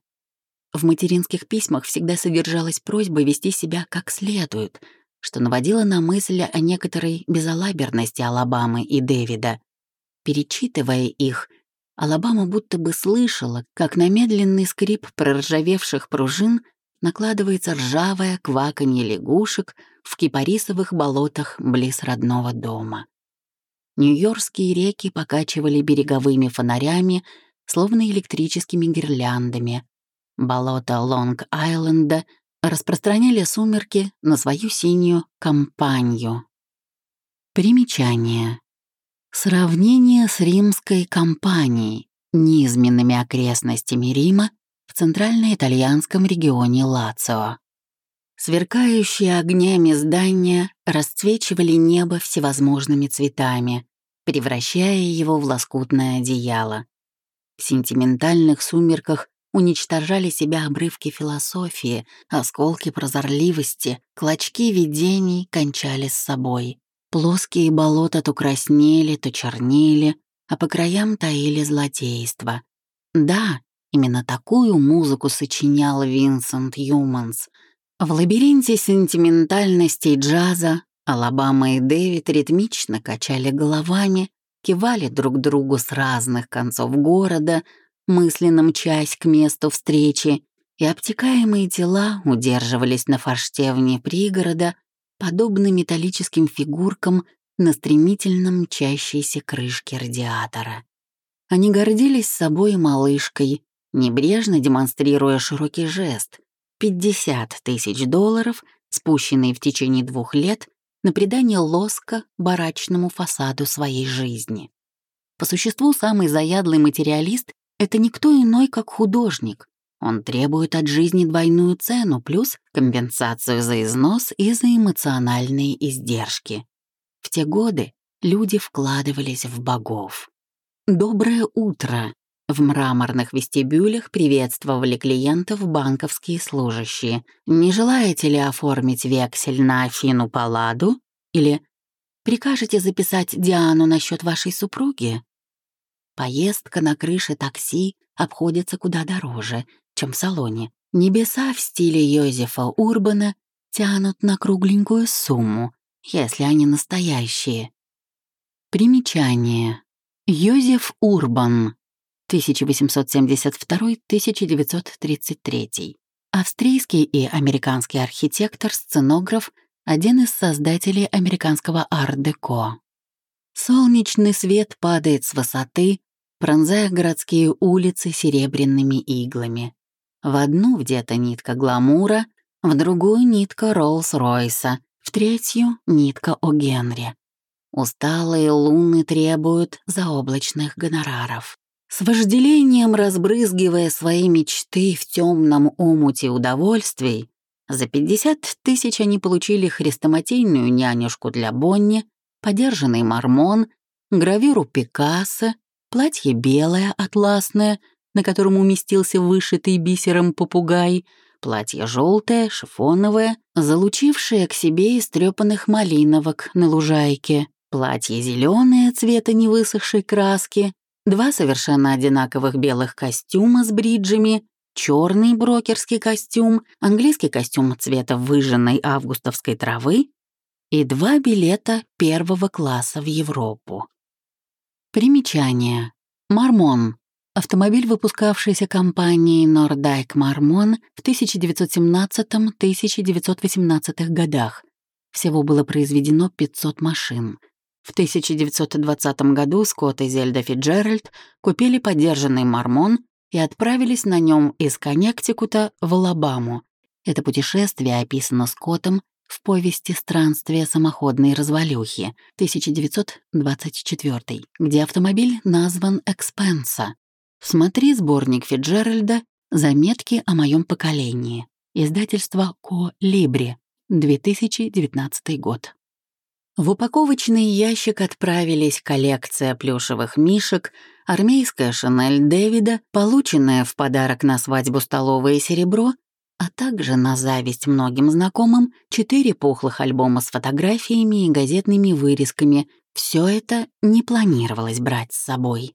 В материнских письмах всегда содержалась просьба вести себя как следует, что наводило на мысль о некоторой безалаберности Алабамы и Дэвида. Перечитывая их, Алабама будто бы слышала, как на медленный скрип проржавевших пружин накладывается ржавое кваканье лягушек в кипарисовых болотах близ родного дома. Нью-Йоркские реки покачивали береговыми фонарями, словно электрическими гирляндами, Болота Лонг-Айленда распространяли сумерки на свою синюю компанию. Примечание. Сравнение с римской компанией, низменными окрестностями Рима в центрально-итальянском регионе Лацио. Сверкающие огнями здания расцвечивали небо всевозможными цветами, превращая его в лоскутное одеяло. В сентиментальных сумерках уничтожали себя обрывки философии, осколки прозорливости, клочки видений кончали с собой. Плоские болота то краснели, то чернели, а по краям таили злодейство. Да, именно такую музыку сочинял Винсент Юманс. В лабиринте сентиментальностей джаза Алабама и Дэвид ритмично качали головами, кивали друг другу с разных концов города, мысленно мчась к месту встречи, и обтекаемые тела удерживались на форштевне пригорода, подобно металлическим фигуркам на стремительно мчащейся крышке радиатора. Они гордились собой малышкой, небрежно демонстрируя широкий жест — 50 тысяч долларов, спущенные в течение двух лет на придание лоска барачному фасаду своей жизни. По существу самый заядлый материалист — это никто иной, как художник. Он требует от жизни двойную цену плюс компенсацию за износ и за эмоциональные издержки. В те годы люди вкладывались в богов. «Доброе утро!» В мраморных вестибюлях приветствовали клиентов банковские служащие. Не желаете ли оформить вексель на Афину Палладу? Или прикажете записать Диану насчет вашей супруги? Поездка на крыше такси обходится куда дороже, чем в салоне. Небеса в стиле Йозефа Урбана тянут на кругленькую сумму, если они настоящие. Примечание. Йозеф Урбан 1872-1933. Австрийский и американский архитектор-сценограф, один из создателей американского арт-деко. Солнечный свет падает с высоты, пронзая городские улицы серебряными иглами. В одну где-то нитка гламура, в другую нитка Роллс-Ройса, в третью — нитка О Генри. Усталые луны требуют заоблачных гонораров. С вожделением разбрызгивая свои мечты в темном омуте удовольствий, за 50 тысяч они получили хрестоматийную нянюшку для Бонни, подержанный мормон, гравюру Пикассо, платье белое атласное, на котором уместился вышитый бисером попугай, платье желтое, шифоновое, залучившее к себе истрепанных малиновок на лужайке, платье зеленое цвета невысохшей краски, два совершенно одинаковых белых костюма с бриджами, черный брокерский костюм, английский костюм цвета выжженной августовской травы и два билета первого класса в Европу. Примечание. Мармон. Автомобиль, выпускавшийся компанией Нордайк Мармон в 1917-1918 годах. Всего было произведено 500 машин. В 1920 году Скотт и Зельда Фиджеральд купили подержанный «Мормон» и отправились на нем из Коннектикута в Алабаму. Это путешествие описано Скоттом в повести «Странствие самоходной развалюхи» 1924, где автомобиль назван «Экспенса». Смотри сборник Фиджеральда «Заметки о моем поколении». Издательство «Ко Либри», 2019 год. В упаковочный ящик отправились коллекция плюшевых мишек, армейская шинель Дэвида, полученная в подарок на свадьбу столовое серебро, а также на зависть многим знакомым четыре пухлых альбома с фотографиями и газетными вырезками. Все это не планировалось брать с собой.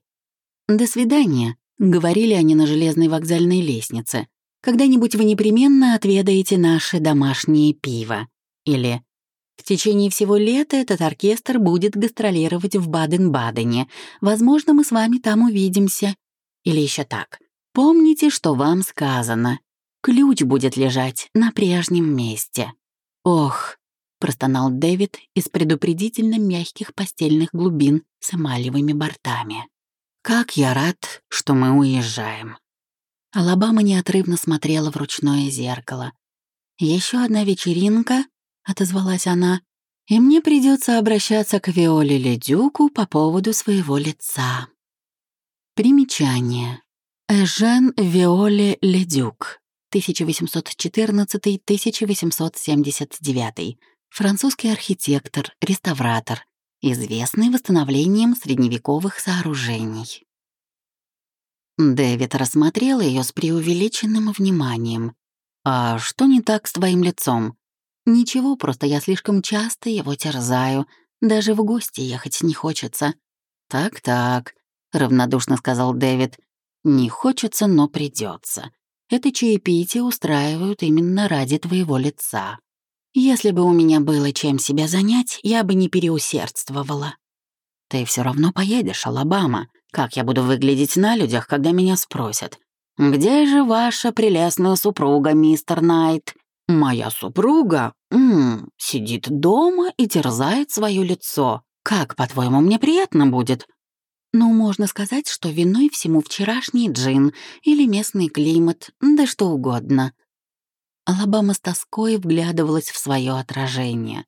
«До свидания», — говорили они на железной вокзальной лестнице. «Когда-нибудь вы непременно отведаете наше домашнее пиво». Или в течение всего лета этот оркестр будет гастролировать в Баден-Бадене. Возможно, мы с вами там увидимся. Или еще так. Помните, что вам сказано. Ключ будет лежать на прежнем месте. Ох, простонал Дэвид из предупредительно мягких постельных глубин с эмалевыми бортами. «Как я рад, что мы уезжаем». Алабама неотрывно смотрела в ручное зеркало. Еще одна вечеринка, — отозвалась она, «и мне придется обращаться к Виоле Ледюку по поводу своего лица». Примечание. Эжен Виоле Ледюк, 1814-1879, французский архитектор, реставратор, известный восстановлением средневековых сооружений. Дэвид рассмотрел ее с преувеличенным вниманием. «А что не так с твоим лицом?» «Ничего, просто я слишком часто его терзаю. Даже в гости ехать не хочется». «Так-так», — равнодушно сказал Дэвид. «Не хочется, но придется. Это чаепитие устраивают именно ради твоего лица. Если бы у меня было чем себя занять, я бы не переусердствовала. Ты все равно поедешь, Алабама. Как я буду выглядеть на людях, когда меня спросят? Где же ваша прелестная супруга, мистер Найт? Моя супруга м сидит дома и терзает свое лицо. Как, по-твоему, мне приятно будет? Ну, можно сказать, что виной всему вчерашний джин или местный климат, да что угодно. Алабама с тоской вглядывалась в свое отражение.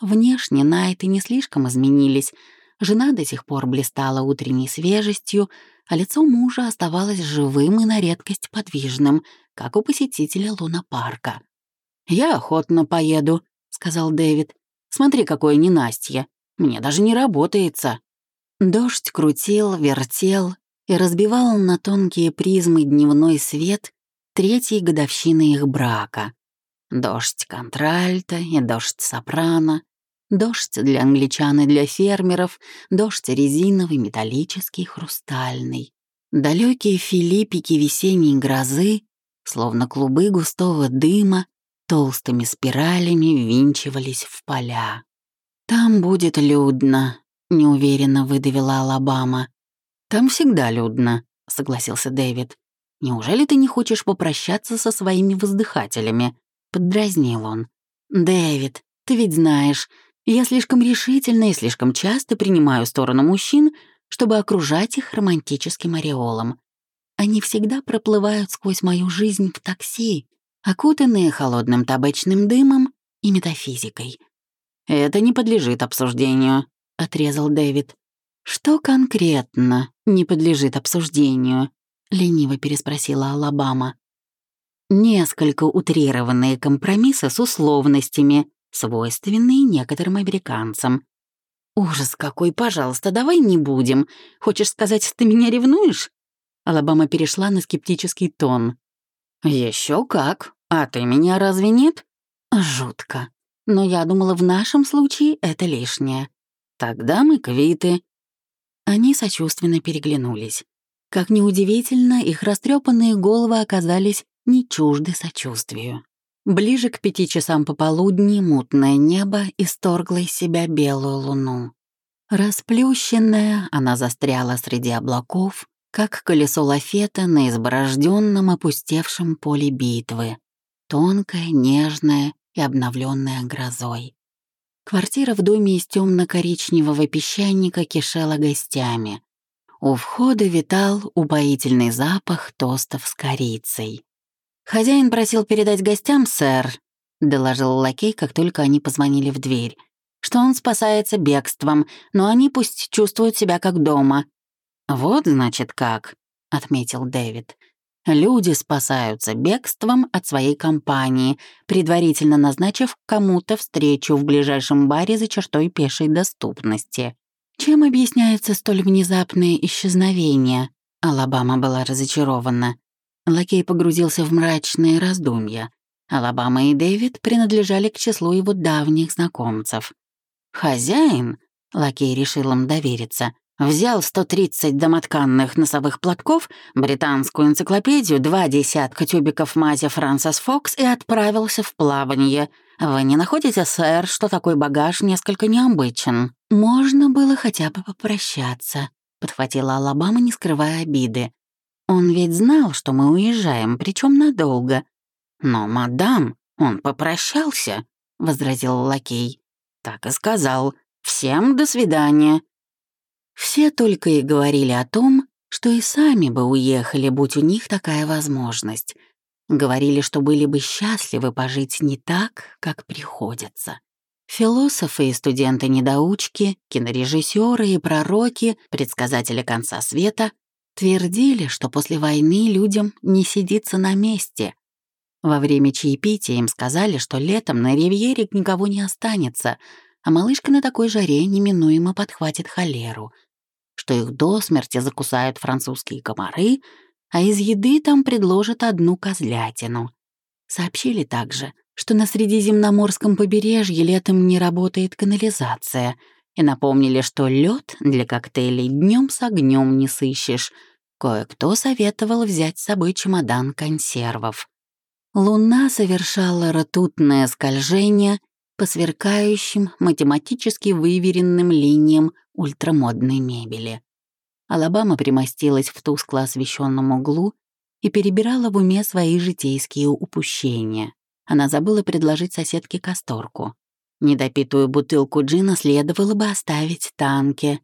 Внешне Найты не слишком изменились. Жена до сих пор блистала утренней свежестью, а лицо мужа оставалось живым и на редкость подвижным, как у посетителя лунопарка. «Я охотно поеду», — сказал Дэвид. «Смотри, какое ненастье. Мне даже не работается». Дождь крутил, вертел и разбивал на тонкие призмы дневной свет третьей годовщины их брака. Дождь контральта и дождь сопрано, дождь для англичан и для фермеров, дождь резиновый, металлический, хрустальный. Далекие филиппики весенней грозы, словно клубы густого дыма, толстыми спиралями ввинчивались в поля. «Там будет людно», — неуверенно выдавила Алабама. «Там всегда людно», — согласился Дэвид. «Неужели ты не хочешь попрощаться со своими воздыхателями?» — поддразнил он. «Дэвид, ты ведь знаешь, я слишком решительно и слишком часто принимаю сторону мужчин, чтобы окружать их романтическим ореолом. Они всегда проплывают сквозь мою жизнь в такси, окутанные холодным табачным дымом и метафизикой. Это не подлежит обсуждению. — отрезал Дэвид. «Что конкретно не подлежит обсуждению?» — лениво переспросила Алабама. «Несколько утрированные компромиссы с условностями, свойственные некоторым американцам. Ужас какой, пожалуйста, давай не будем. Хочешь сказать, ты меня ревнуешь?» Алабама перешла на скептический тон. Еще как. А ты меня разве нет?» «Жутко. Но я думала, в нашем случае это лишнее. Тогда мы квиты». Они сочувственно переглянулись. Как неудивительно, их растрепанные головы оказались не чужды сочувствию. Ближе к пяти часам пополудни мутное небо исторгло из себя белую луну. Расплющенная, она застряла среди облаков, как колесо лафета на изборожденном опустевшем поле битвы, тонкая, нежная и обновленная грозой. Квартира в доме из темно-коричневого песчаника кишела гостями. У входа витал упоительный запах тостов с корицей. «Хозяин просил передать гостям, сэр», — доложил лакей, как только они позвонили в дверь, «что он спасается бегством, но они пусть чувствуют себя как дома». «Вот, значит, как», — отметил Дэвид. Люди спасаются бегством от своей компании, предварительно назначив кому-то встречу в ближайшем баре за чертой пешей доступности. Чем объясняется столь внезапное исчезновение? Алабама была разочарована. Лакей погрузился в мрачные раздумья. Алабама и Дэвид принадлежали к числу его давних знакомцев. «Хозяин?» — лакей решил им довериться взял 130 домотканных носовых платков, британскую энциклопедию, два десятка тюбиков мази Франсис Фокс и отправился в плавание. Вы не находите, сэр, что такой багаж несколько необычен? Можно было хотя бы попрощаться, подхватила Алабама, не скрывая обиды. Он ведь знал, что мы уезжаем, причем надолго. Но, мадам, он попрощался, возразил лакей. Так и сказал. Всем до свидания. Все только и говорили о том, что и сами бы уехали, будь у них такая возможность. Говорили, что были бы счастливы пожить не так, как приходится. Философы и студенты-недоучки, кинорежиссеры и пророки, предсказатели конца света твердили, что после войны людям не сидится на месте. Во время чаепития им сказали, что летом на ривьере никого не останется, а малышка на такой жаре неминуемо подхватит холеру — что их до смерти закусают французские комары, а из еды там предложат одну козлятину. Сообщили также, что на Средиземноморском побережье летом не работает канализация, и напомнили, что лед для коктейлей днем с огнем не сыщешь. Кое-кто советовал взять с собой чемодан консервов. Луна совершала ртутное скольжение по сверкающим, математически выверенным линиям ультрамодной мебели. Алабама примостилась в тускло освещенном углу и перебирала в уме свои житейские упущения. Она забыла предложить соседке касторку. Недопитую бутылку джина следовало бы оставить танке.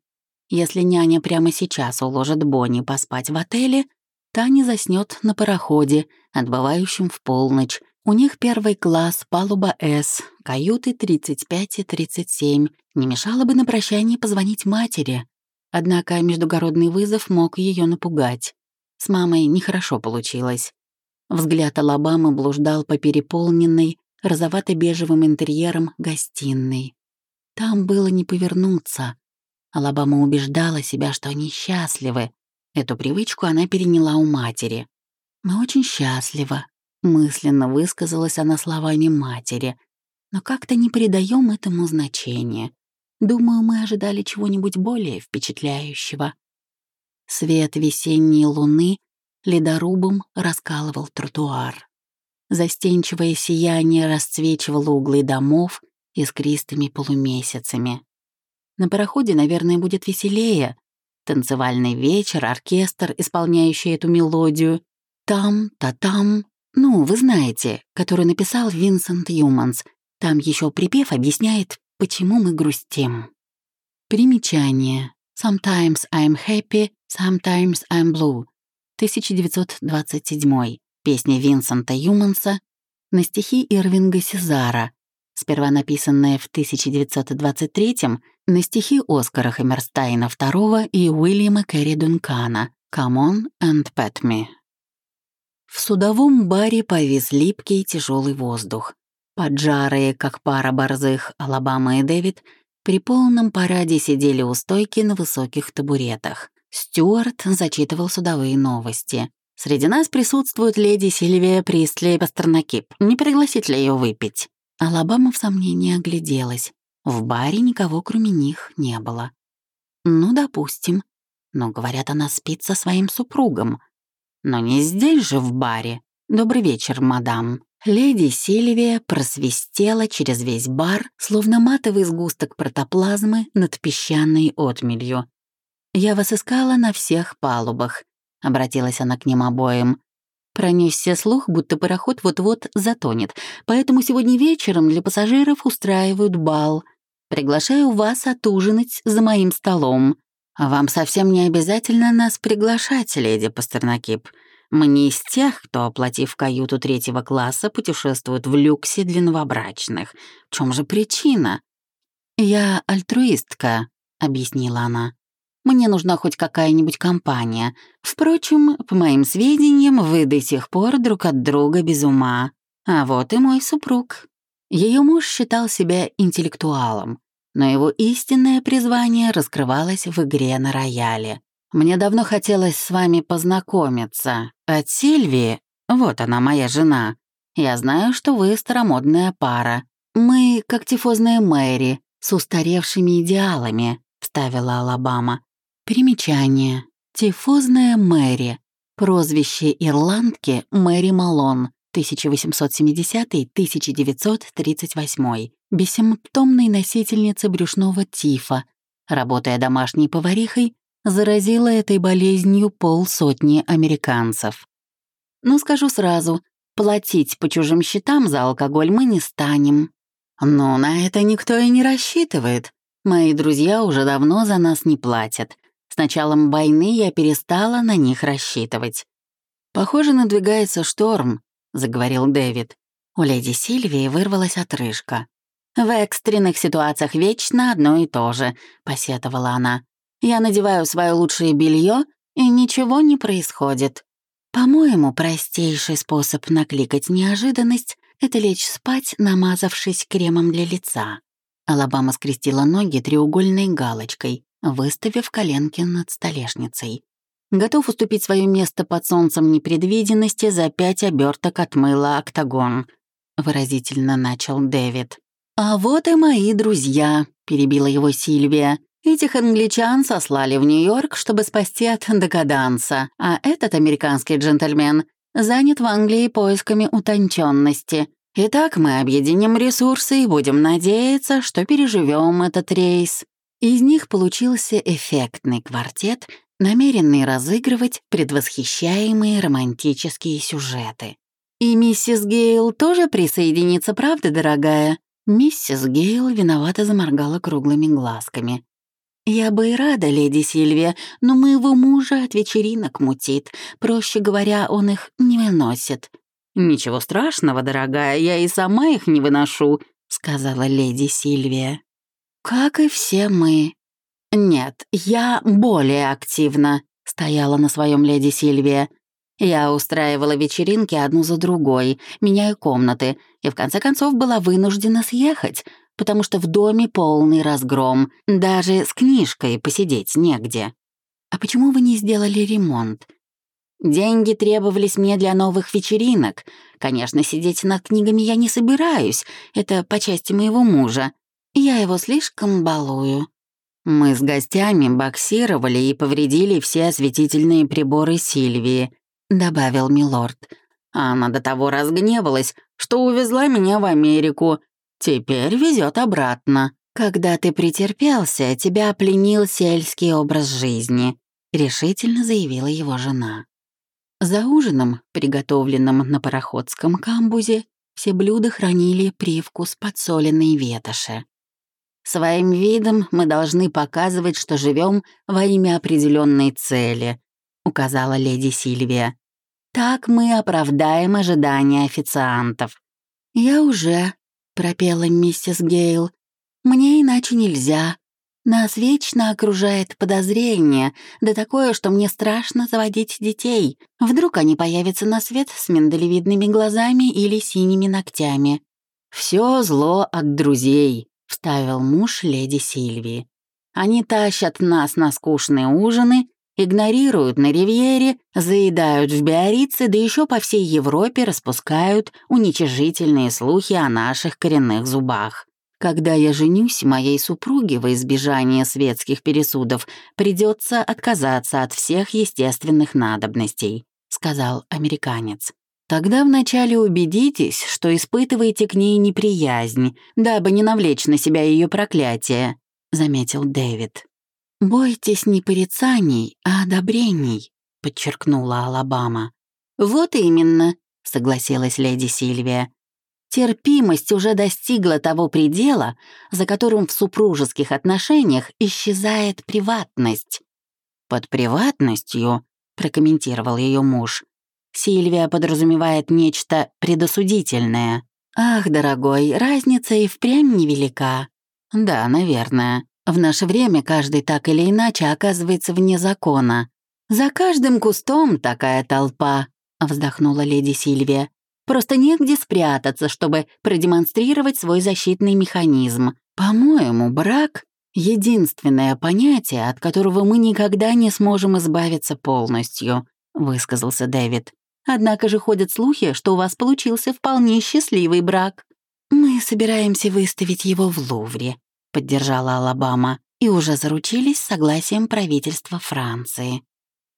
Если няня прямо сейчас уложит Бонни поспать в отеле, Таня заснет на пароходе, отбывающем в полночь. У них первый класс, палуба «С», каюты 35 и 37. Не мешало бы на прощание позвонить матери. Однако междугородный вызов мог ее напугать. С мамой нехорошо получилось. Взгляд Алабамы блуждал по переполненной, розовато-бежевым интерьером гостиной. Там было не повернуться. Алабама убеждала себя, что они счастливы. Эту привычку она переняла у матери. «Мы очень счастливы», — мысленно высказалась она словами матери. «Но как-то не придаем этому значения. Думаю, мы ожидали чего-нибудь более впечатляющего». Свет весенней луны ледорубом раскалывал тротуар. Застенчивое сияние расцвечивало углы домов искристыми полумесяцами. На пароходе, наверное, будет веселее. Танцевальный вечер, оркестр, исполняющий эту мелодию. Там, та там. Ну, вы знаете, который написал Винсент Юманс. Там еще припев объясняет, почему мы грустим. Примечание. Sometimes I'm happy, sometimes I'm blue. 1927. Песня Винсента Юманса на стихи Ирвинга Сезара, сперва написанная в 1923 на стихи Оскара Хаммерстайна II и Уильяма Керри Дункана «Come on and pet me». В судовом баре повис липкий тяжелый воздух. Поджарые, как пара борзых, Алабама и Дэвид при полном параде сидели у стойки на высоких табуретах. Стюарт зачитывал судовые новости. «Среди нас присутствует леди Сильвия Пристли Пастернакип. Не пригласить ли ее выпить?» Алабама в сомнении огляделась. В баре никого, кроме них, не было. «Ну, допустим. Но, говорят, она спит со своим супругом. Но не здесь же, в баре. Добрый вечер, мадам». Леди Сильвия просвистела через весь бар, словно матовый сгусток протоплазмы над песчаной отмелью. «Я вас искала на всех палубах», — обратилась она к ним обоим. Пронесся слух, будто пароход вот-вот затонет, поэтому сегодня вечером для пассажиров устраивают бал. Приглашаю вас отужинать за моим столом. Вам совсем не обязательно нас приглашать, леди Пастернакип. Мы не из тех, кто, оплатив каюту третьего класса, путешествует в люксе для новобрачных. В чем же причина? «Я альтруистка», — объяснила она. Мне нужна хоть какая-нибудь компания. Впрочем, по моим сведениям, вы до сих пор друг от друга без ума. А вот и мой супруг. Ее муж считал себя интеллектуалом, но его истинное призвание раскрывалось в игре на рояле. Мне давно хотелось с вами познакомиться. От Сильвии, вот она, моя жена. Я знаю, что вы старомодная пара. Мы как тифозная Мэри, с устаревшими идеалами», — вставила Алабама. Примечание. Тифозная Мэри. Прозвище ирландки Мэри Малон, 1870-1938. Бессимптомной носительница брюшного тифа. Работая домашней поварихой, заразила этой болезнью полсотни американцев. Но скажу сразу, платить по чужим счетам за алкоголь мы не станем. Но на это никто и не рассчитывает. Мои друзья уже давно за нас не платят. С началом войны я перестала на них рассчитывать. «Похоже, надвигается шторм», — заговорил Дэвид. У леди Сильвии вырвалась отрыжка. «В экстренных ситуациях вечно одно и то же», — посетовала она. «Я надеваю свое лучшее белье, и ничего не происходит. По-моему, простейший способ накликать неожиданность — это лечь спать, намазавшись кремом для лица». Алабама скрестила ноги треугольной галочкой выставив коленки над столешницей. Готов уступить свое место под солнцем непредвиденности за пять оберток от мыла «Октагон», — выразительно начал Дэвид. «А вот и мои друзья», — перебила его Сильвия. «Этих англичан сослали в Нью-Йорк, чтобы спасти от декаданса, а этот американский джентльмен занят в Англии поисками утонченности. Итак, мы объединим ресурсы и будем надеяться, что переживем этот рейс». Из них получился эффектный квартет, намеренный разыгрывать предвосхищаемые романтические сюжеты. «И миссис Гейл тоже присоединится, правда, дорогая?» Миссис Гейл виновато заморгала круглыми глазками. «Я бы и рада, леди Сильвия, но моего мужа от вечеринок мутит. Проще говоря, он их не выносит». «Ничего страшного, дорогая, я и сама их не выношу», — сказала леди Сильвия. «Как и все мы». «Нет, я более активна», — стояла на своем леди Сильвия. Я устраивала вечеринки одну за другой, меняя комнаты, и в конце концов была вынуждена съехать, потому что в доме полный разгром, даже с книжкой посидеть негде. А почему вы не сделали ремонт? Деньги требовались мне для новых вечеринок. Конечно, сидеть над книгами я не собираюсь, это по части моего мужа. Я его слишком балую. Мы с гостями боксировали и повредили все осветительные приборы Сильвии, добавил милорд. Она до того разгневалась, что увезла меня в Америку. Теперь везет обратно. Когда ты претерпелся, тебя пленил сельский образ жизни, решительно заявила его жена. За ужином, приготовленным на пароходском камбузе, все блюда хранили привкус подсоленной ветоши. Своим видом мы должны показывать, что живем во имя определенной цели, указала леди Сильвия. Так мы оправдаем ожидания официантов. «Я уже», — пропела миссис Гейл. «Мне иначе нельзя. Нас вечно окружает подозрение, да такое, что мне страшно заводить детей. Вдруг они появятся на свет с миндалевидными глазами или синими ногтями». «Все зло от друзей», — вставил муж леди Сильвии. «Они тащат нас на скучные ужины игнорируют на Ривьере, заедают в Биорице, да еще по всей Европе распускают уничижительные слухи о наших коренных зубах. Когда я женюсь, моей супруге во избежание светских пересудов придется отказаться от всех естественных надобностей», — сказал американец. «Тогда вначале убедитесь, что испытываете к ней неприязнь, дабы не навлечь на себя ее проклятие», — заметил Дэвид. «Бойтесь не порицаний, а одобрений», — подчеркнула Алабама. «Вот именно», — согласилась леди Сильвия. «Терпимость уже достигла того предела, за которым в супружеских отношениях исчезает приватность». «Под приватностью», — прокомментировал ее муж, Сильвия подразумевает нечто предосудительное. «Ах, дорогой, разница и впрямь невелика». «Да, наверное. В наше время каждый так или иначе оказывается вне закона. За каждым кустом такая толпа, вздохнула леди Сильвия. Просто негде спрятаться, чтобы продемонстрировать свой защитный механизм. По-моему, брак — единственное понятие, от которого мы никогда не сможем избавиться полностью, высказался Дэвид. Однако же ходят слухи, что у вас получился вполне счастливый брак. Мы собираемся выставить его в Лувре, поддержала Алабама, и уже заручились согласием правительства Франции.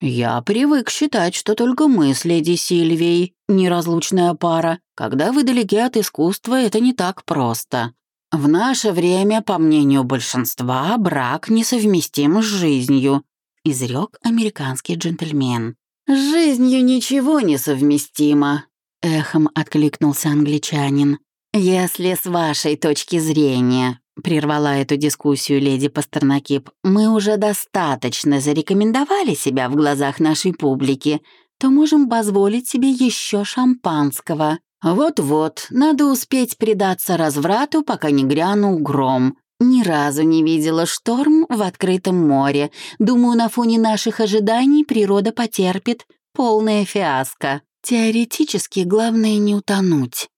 «Я привык считать, что только мы с леди Сильвией неразлучная пара. Когда вы далеки от искусства, это не так просто. В наше время, по мнению большинства, брак несовместим с жизнью», — изрек американский джентльмен. «С жизнью ничего не совместимо», — эхом откликнулся англичанин. «Если с вашей точки зрения Прервала эту дискуссию леди Пастернакип. «Мы уже достаточно зарекомендовали себя в глазах нашей публики, то можем позволить себе еще шампанского. Вот-вот, надо успеть предаться разврату, пока не грянул гром. Ни разу не видела шторм в открытом море. Думаю, на фоне наших ожиданий природа потерпит полная фиаско. Теоретически главное не утонуть.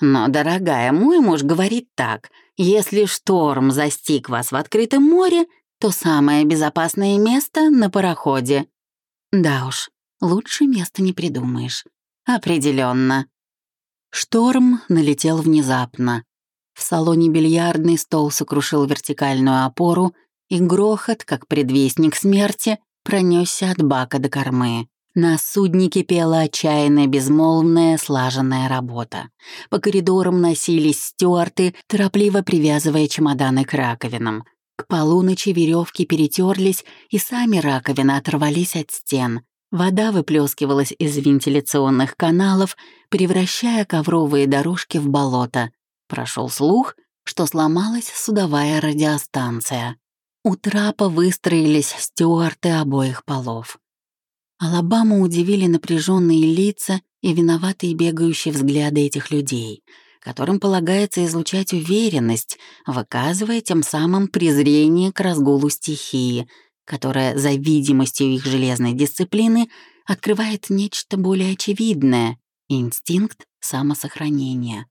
Но, дорогая, мой муж говорит так. Если шторм застиг вас в открытом море, то самое безопасное место — на пароходе. Да уж, лучше места не придумаешь. Определенно. Шторм налетел внезапно. В салоне бильярдный стол сокрушил вертикальную опору, и грохот, как предвестник смерти, пронесся от бака до кормы. На судне кипела отчаянная, безмолвная, слаженная работа. По коридорам носились стюарты, торопливо привязывая чемоданы к раковинам. К полуночи веревки перетерлись, и сами раковины оторвались от стен. Вода выплескивалась из вентиляционных каналов, превращая ковровые дорожки в болото. Прошел слух, что сломалась судовая радиостанция. У трапа выстроились стюарты обоих полов. Алабаму удивили напряженные лица и виноватые бегающие взгляды этих людей, которым полагается излучать уверенность, выказывая тем самым презрение к разгулу стихии, которая за видимостью их железной дисциплины открывает нечто более очевидное — инстинкт самосохранения.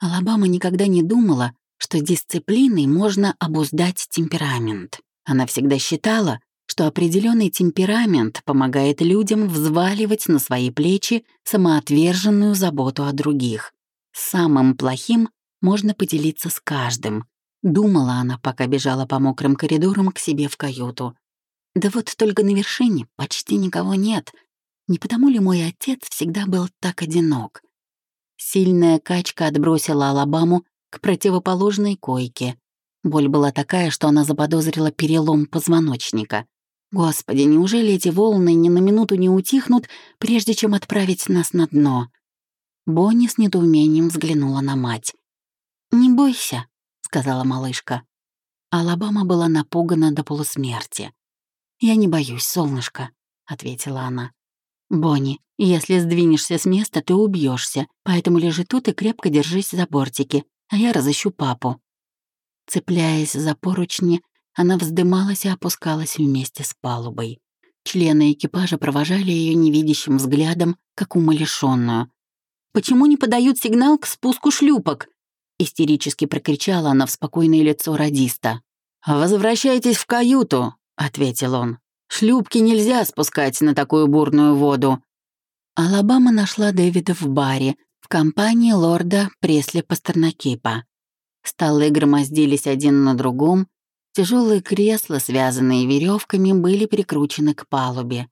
Алабама никогда не думала, что дисциплиной можно обуздать темперамент. Она всегда считала, что определенный темперамент помогает людям взваливать на свои плечи самоотверженную заботу о других. Самым плохим можно поделиться с каждым. Думала она, пока бежала по мокрым коридорам к себе в каюту. Да вот только на вершине почти никого нет. Не потому ли мой отец всегда был так одинок? Сильная качка отбросила Алабаму к противоположной койке. Боль была такая, что она заподозрила перелом позвоночника. Господи, неужели эти волны ни на минуту не утихнут, прежде чем отправить нас на дно? Бонни с недоумением взглянула на мать. «Не бойся», — сказала малышка. Алабама была напугана до полусмерти. «Я не боюсь, солнышко», — ответила она. «Бонни, если сдвинешься с места, ты убьешься, поэтому лежи тут и крепко держись за бортики, а я разыщу папу». Цепляясь за поручни, она вздымалась и опускалась вместе с палубой. Члены экипажа провожали ее невидящим взглядом, как умалишенную. «Почему не подают сигнал к спуску шлюпок?» истерически прокричала она в спокойное лицо радиста. «Возвращайтесь в каюту», — ответил он. Шлюпки нельзя спускать на такую бурную воду. Алабама нашла Дэвида в баре, в компании лорда Пресли Пастернакипа. Столы громоздились один на другом, тяжелые кресла, связанные веревками, были прикручены к палубе.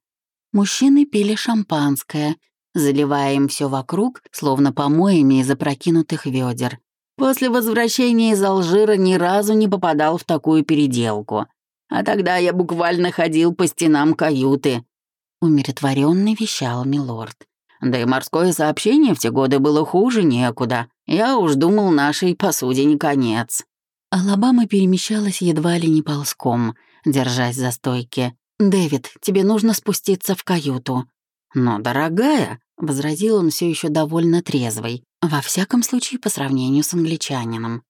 Мужчины пили шампанское, заливая им все вокруг, словно помоями из опрокинутых ведер. После возвращения из Алжира ни разу не попадал в такую переделку. А тогда я буквально ходил по стенам каюты. Умиротворенный вещал милорд. Да и морское сообщение в те годы было хуже некуда. Я уж думал, нашей посудине конец. Алабама перемещалась едва ли не ползком, держась за стойки. «Дэвид, тебе нужно спуститься в каюту». «Но, дорогая», — возразил он все еще довольно трезвый, во всяком случае по сравнению с англичанином.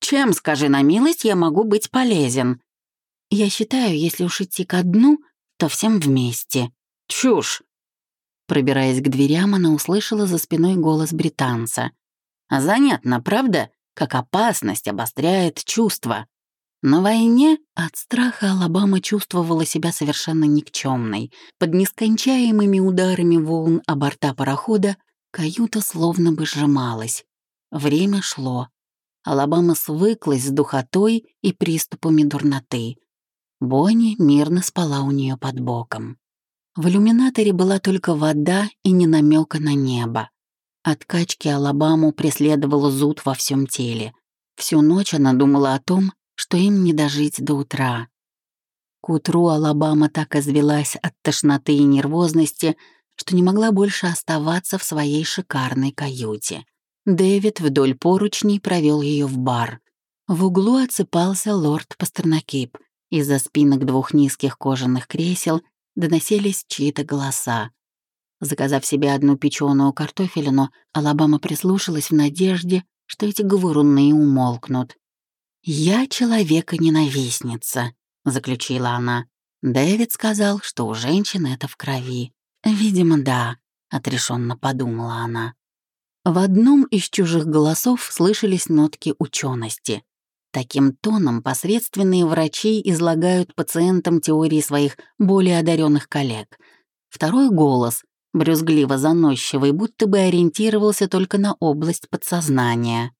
«Чем, скажи на милость, я могу быть полезен? Я считаю, если уж идти ко дну, то всем вместе. Чушь!» Пробираясь к дверям, она услышала за спиной голос британца. «Занятно, правда, как опасность обостряет чувства?» На войне от страха Алабама чувствовала себя совершенно никчемной. Под нескончаемыми ударами волн о борта парохода каюта словно бы сжималась. Время шло. Алабама свыклась с духотой и приступами дурноты. Бонни мирно спала у нее под боком. В иллюминаторе была только вода и не намека на небо. От качки Алабаму преследовала зуд во всем теле. Всю ночь она думала о том, что им не дожить до утра. К утру Алабама так извелась от тошноты и нервозности, что не могла больше оставаться в своей шикарной каюте. Дэвид вдоль поручней провел ее в бар. В углу отсыпался лорд Пастернакип — из-за спинок двух низких кожаных кресел доносились чьи-то голоса. Заказав себе одну печеную картофелину, Алабама прислушалась в надежде, что эти говоруны умолкнут. «Я человека-ненавистница», — заключила она. Дэвид сказал, что у женщин это в крови. «Видимо, да», — отрешенно подумала она. В одном из чужих голосов слышались нотки учености. Таким тоном посредственные врачи излагают пациентам теории своих более одаренных коллег. Второй голос, брюзгливо заносчивый, будто бы ориентировался только на область подсознания.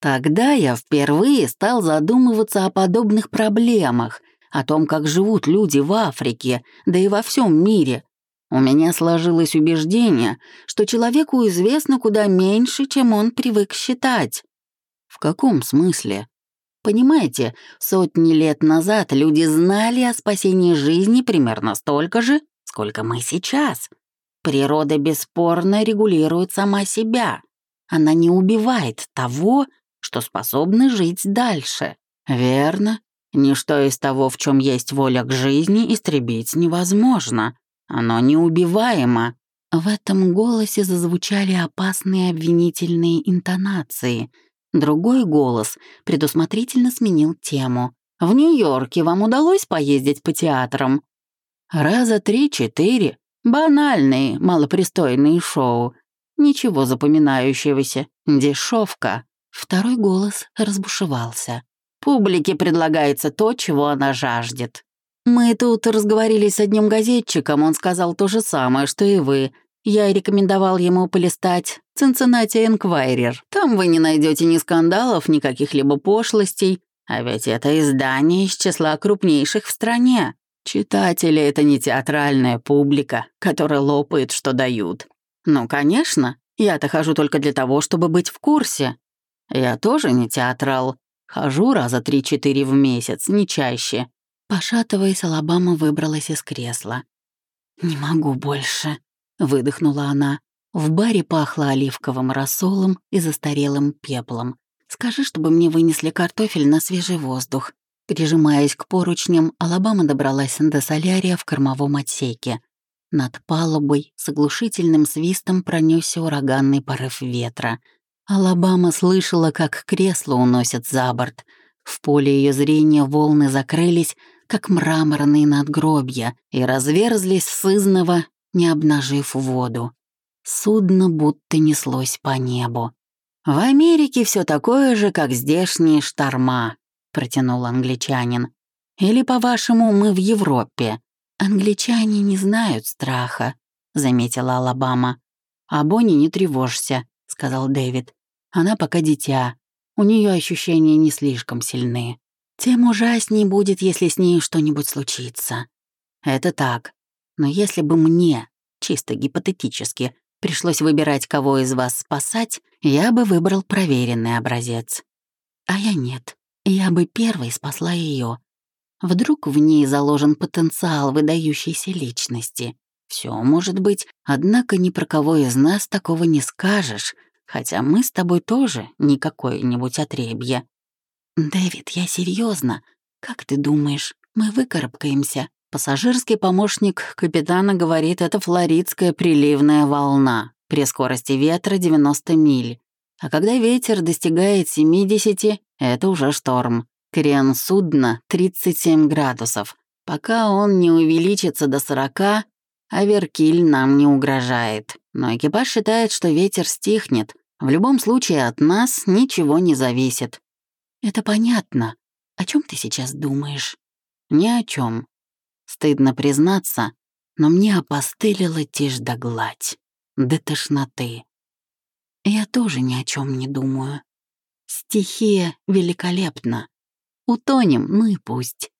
Тогда я впервые стал задумываться о подобных проблемах, о том, как живут люди в Африке, да и во всем мире. У меня сложилось убеждение, что человеку известно куда меньше, чем он привык считать. В каком смысле? Понимаете, сотни лет назад люди знали о спасении жизни примерно столько же, сколько мы сейчас. Природа бесспорно регулирует сама себя. Она не убивает того, что способны жить дальше. Верно. Ничто из того, в чем есть воля к жизни, истребить невозможно. Оно неубиваемо. В этом голосе зазвучали опасные обвинительные интонации. Другой голос предусмотрительно сменил тему. «В Нью-Йорке вам удалось поездить по театрам?» «Раза три-четыре. Банальные, малопристойные шоу. Ничего запоминающегося. Дешевка». Второй голос разбушевался. Публике предлагается то, чего она жаждет. Мы тут разговорились с одним газетчиком, он сказал то же самое, что и вы. Я рекомендовал ему полистать «Цинциннати Энквайрер». Там вы не найдете ни скандалов, ни каких-либо пошлостей, а ведь это издание из числа крупнейших в стране. Читатели — это не театральная публика, которая лопает, что дают. Ну, конечно, я-то хожу только для того, чтобы быть в курсе. Я тоже не театрал. Хожу раза три-четыре в месяц, не чаще. Пошатываясь, Алабама выбралась из кресла. «Не могу больше», — выдохнула она. В баре пахло оливковым рассолом и застарелым пеплом. «Скажи, чтобы мне вынесли картофель на свежий воздух». Прижимаясь к поручням, Алабама добралась до солярия в кормовом отсеке. Над палубой с оглушительным свистом пронесся ураганный порыв ветра — Алабама слышала, как кресло уносят за борт. В поле ее зрения волны закрылись, как мраморные надгробья, и разверзлись сызново, не обнажив воду. Судно будто неслось по небу. «В Америке все такое же, как здешние шторма», — протянул англичанин. «Или, по-вашему, мы в Европе?» «Англичане не знают страха», — заметила Алабама. «О Бонни не тревожься», — сказал Дэвид. Она пока дитя, у нее ощущения не слишком сильны. Тем ужаснее будет, если с ней что-нибудь случится. Это так. Но если бы мне, чисто гипотетически, пришлось выбирать, кого из вас спасать, я бы выбрал проверенный образец. А я нет. Я бы первой спасла ее. Вдруг в ней заложен потенциал выдающейся личности. Все может быть, однако ни про кого из нас такого не скажешь, Хотя мы с тобой тоже не какое-нибудь отребье. Дэвид, я серьезно. Как ты думаешь, мы выкарабкаемся? Пассажирский помощник капитана говорит, это флоридская приливная волна при скорости ветра 90 миль. А когда ветер достигает 70, это уже шторм. Крен судна 37 градусов. Пока он не увеличится до 40, Аверкиль нам не угрожает. Но экипаж считает, что ветер стихнет. В любом случае от нас ничего не зависит. Это понятно. О чем ты сейчас думаешь? Ни о чем. Стыдно признаться, но мне опостылила тишь да гладь. До тошноты. Я тоже ни о чем не думаю. Стихия великолепна. Утонем, ну и пусть.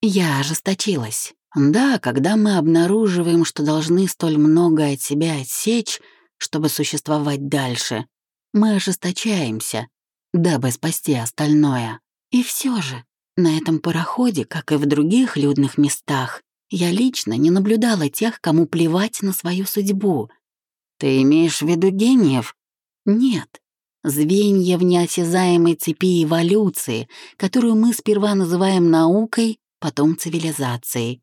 Я ожесточилась. Да, когда мы обнаруживаем, что должны столь много от себя отсечь, чтобы существовать дальше, мы ожесточаемся, дабы спасти остальное. И все же, на этом пароходе, как и в других людных местах, я лично не наблюдала тех, кому плевать на свою судьбу. Ты имеешь в виду гениев? Нет. Звенья в неосязаемой цепи эволюции, которую мы сперва называем наукой, потом цивилизацией.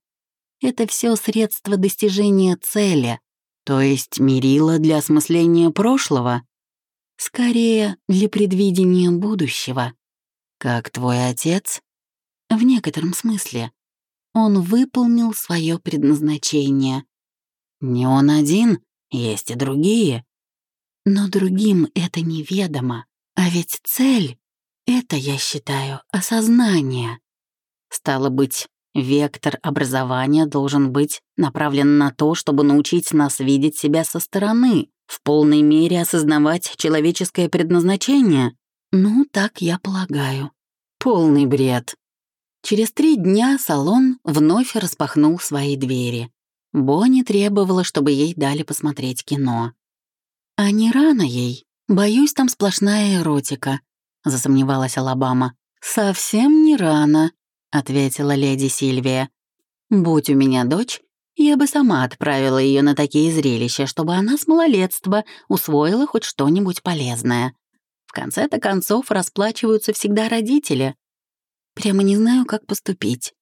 Это все средство достижения цели, то есть мерило для осмысления прошлого, скорее для предвидения будущего. Как твой отец? В некотором смысле. Он выполнил свое предназначение. Не он один, есть и другие. Но другим это неведомо. А ведь цель — это, я считаю, осознание. Стало быть, Вектор образования должен быть направлен на то, чтобы научить нас видеть себя со стороны, в полной мере осознавать человеческое предназначение. Ну, так я полагаю. Полный бред. Через три дня салон вновь распахнул свои двери. Бонни требовала, чтобы ей дали посмотреть кино. «А не рано ей. Боюсь, там сплошная эротика», — засомневалась Алабама. «Совсем не рано», — ответила леди Сильвия. «Будь у меня дочь, я бы сама отправила ее на такие зрелища, чтобы она с малолетства усвоила хоть что-нибудь полезное. В конце-то концов расплачиваются всегда родители. Прямо не знаю, как поступить.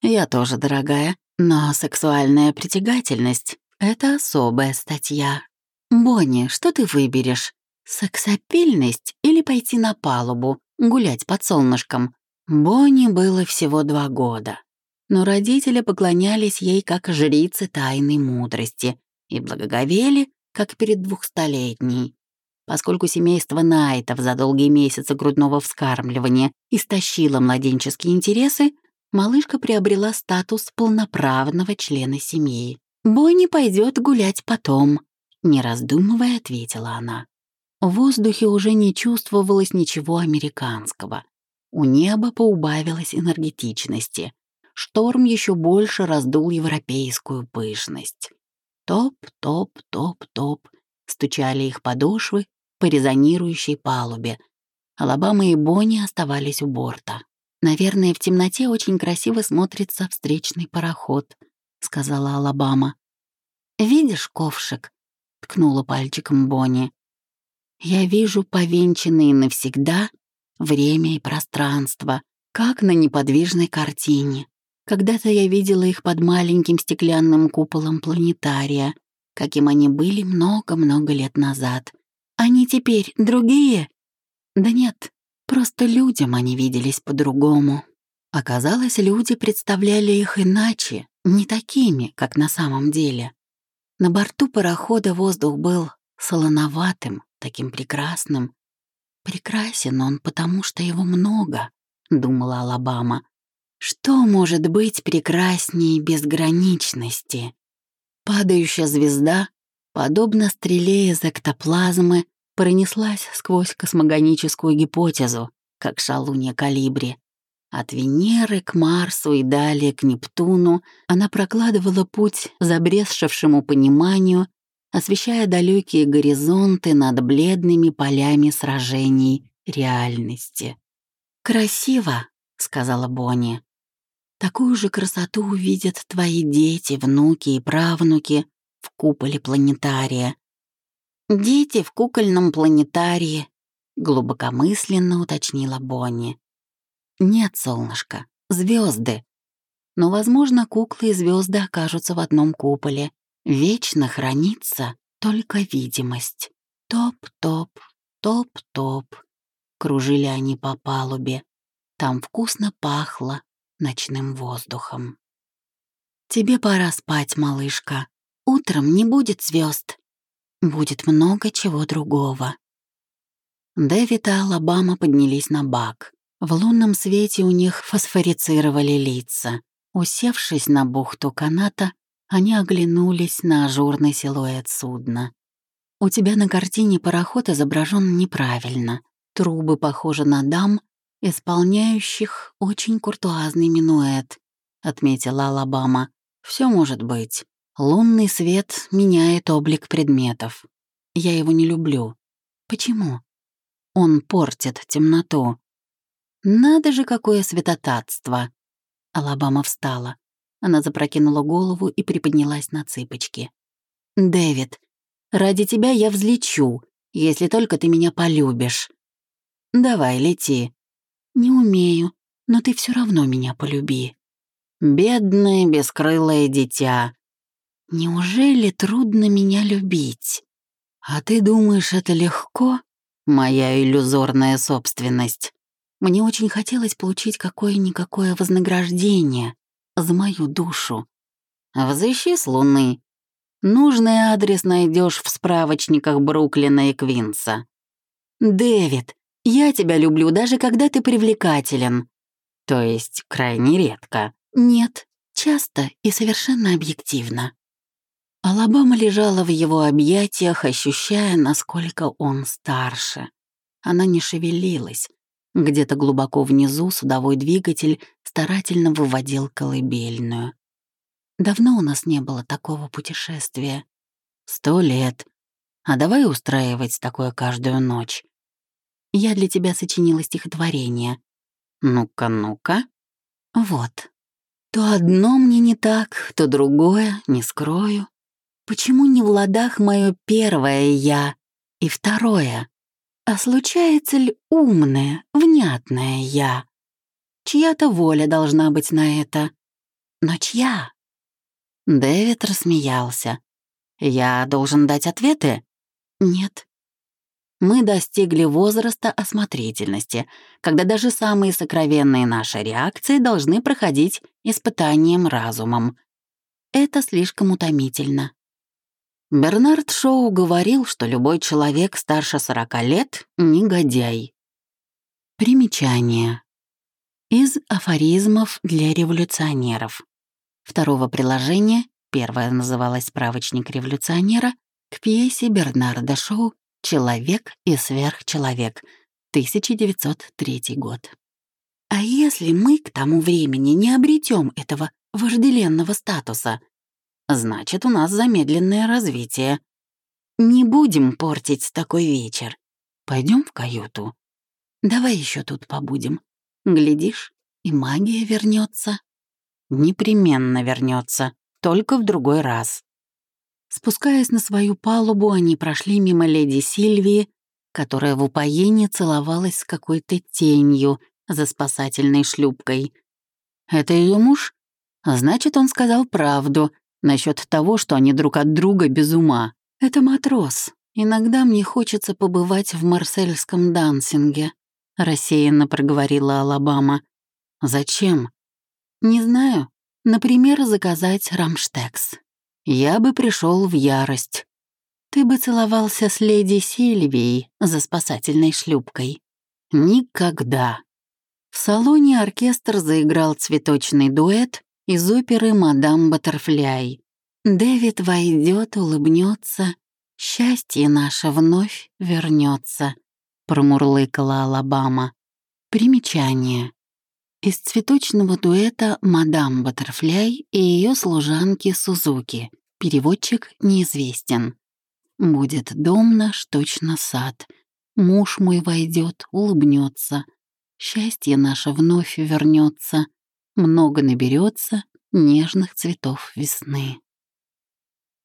Я тоже, дорогая, но сексуальная притягательность — это особая статья. Бонни, что ты выберешь? Сексапильность или пойти на палубу, гулять под солнышком? Бонни было всего два года, но родители поклонялись ей как жрице тайной мудрости и благоговели, как перед двухстолетней. Поскольку семейство Найтов за долгие месяцы грудного вскармливания истощило младенческие интересы, малышка приобрела статус полноправного члена семьи. «Бонни пойдет гулять потом», — не раздумывая ответила она. В воздухе уже не чувствовалось ничего американского. У неба поубавилось энергетичности. Шторм еще больше раздул европейскую пышность. Топ, топ, топ, топ. Стучали их подошвы по резонирующей палубе. Алабама и Бонни оставались у борта. «Наверное, в темноте очень красиво смотрится встречный пароход», — сказала Алабама. «Видишь ковшик?» — ткнула пальчиком Бонни. «Я вижу повенчанные навсегда время и пространство, как на неподвижной картине. Когда-то я видела их под маленьким стеклянным куполом планетария, каким они были много-много лет назад. Они теперь другие? Да нет, просто людям они виделись по-другому. Оказалось, люди представляли их иначе, не такими, как на самом деле. На борту парохода воздух был солоноватым, таким прекрасным. Прекрасен он, потому что его много, думала Алабама. Что может быть прекраснее безграничности? Падающая звезда, подобно стреле из эктоплазмы, пронеслась сквозь космогоническую гипотезу, как шалунья калибри. От Венеры к Марсу и далее к Нептуну она прокладывала путь забрезшившему пониманию, освещая далекие горизонты над бледными полями сражений реальности. «Красиво», — сказала Бонни. Такую же красоту увидят твои дети, внуки и правнуки в куполе планетария. Дети в кукольном планетарии, глубокомысленно уточнила Бонни. Нет, солнышко, звезды. Но, возможно, куклы и звезды окажутся в одном куполе. Вечно хранится только видимость. Топ-топ, топ-топ. Кружили они по палубе. Там вкусно пахло, ночным воздухом. «Тебе пора спать, малышка. Утром не будет звезд. Будет много чего другого». Дэвид и Алабама поднялись на бак. В лунном свете у них фосфорицировали лица. Усевшись на бухту каната, они оглянулись на ажурный силуэт судна. «У тебя на картине пароход изображен неправильно. Трубы похожи на дам, исполняющих очень куртуазный минуэт», — отметила Алабама. Все может быть. Лунный свет меняет облик предметов. Я его не люблю. Почему? Он портит темноту. Надо же, какое светотатство. Алабама встала. Она запрокинула голову и приподнялась на цыпочки. «Дэвид, ради тебя я взлечу, если только ты меня полюбишь. Давай, лети. «Не умею, но ты все равно меня полюби». «Бедное бескрылое дитя». «Неужели трудно меня любить?» «А ты думаешь, это легко?» «Моя иллюзорная собственность. Мне очень хотелось получить какое-никакое вознаграждение за мою душу. Взыщи с Луны. Нужный адрес найдешь в справочниках Бруклина и Квинса. Дэвид, я тебя люблю, даже когда ты привлекателен. То есть крайне редко. Нет, часто и совершенно объективно. Алабама лежала в его объятиях, ощущая, насколько он старше. Она не шевелилась. Где-то глубоко внизу судовой двигатель старательно выводил колыбельную. Давно у нас не было такого путешествия. Сто лет. А давай устраивать такое каждую ночь. Я для тебя сочинила стихотворение. Ну-ка, ну-ка. Вот. То одно мне не так, то другое, не скрою. Почему не в ладах мое первое «я» и второе? А случается ли умное, внятное «я»? Чья-то воля должна быть на это. Но чья? Дэвид рассмеялся. «Я должен дать ответы?» «Нет». Мы достигли возраста осмотрительности, когда даже самые сокровенные наши реакции должны проходить испытанием разумом. Это слишком утомительно. Бернард Шоу говорил, что любой человек старше 40 лет — негодяй. Примечание. Из афоризмов для революционеров. Второго приложения, первое называлось «Справочник революционера», к пьесе Бернарда Шоу «Человек и сверхчеловек», 1903 год. А если мы к тому времени не обретем этого вожделенного статуса — Значит, у нас замедленное развитие. Не будем портить такой вечер. Пойдем в каюту. Давай еще тут побудем. Глядишь, и магия вернется. Непременно вернется, только в другой раз. Спускаясь на свою палубу, они прошли мимо леди Сильвии, которая в упоении целовалась с какой-то тенью за спасательной шлюпкой. Это ее муж? Значит, он сказал правду, насчет того, что они друг от друга без ума. Это матрос. Иногда мне хочется побывать в марсельском дансинге», — рассеянно проговорила Алабама. «Зачем?» «Не знаю. Например, заказать рамштекс. Я бы пришел в ярость. Ты бы целовался с леди Сильвией за спасательной шлюпкой. Никогда». В салоне оркестр заиграл цветочный дуэт, из оперы «Мадам Баттерфляй». Дэвид войдет, улыбнется, счастье наше вновь вернется, промурлыкала Алабама. Примечание. Из цветочного дуэта «Мадам Баттерфляй» и ее служанки Сузуки. Переводчик неизвестен. Будет дом наш, точно сад. Муж мой войдет, улыбнется. Счастье наше вновь вернется много наберется нежных цветов весны.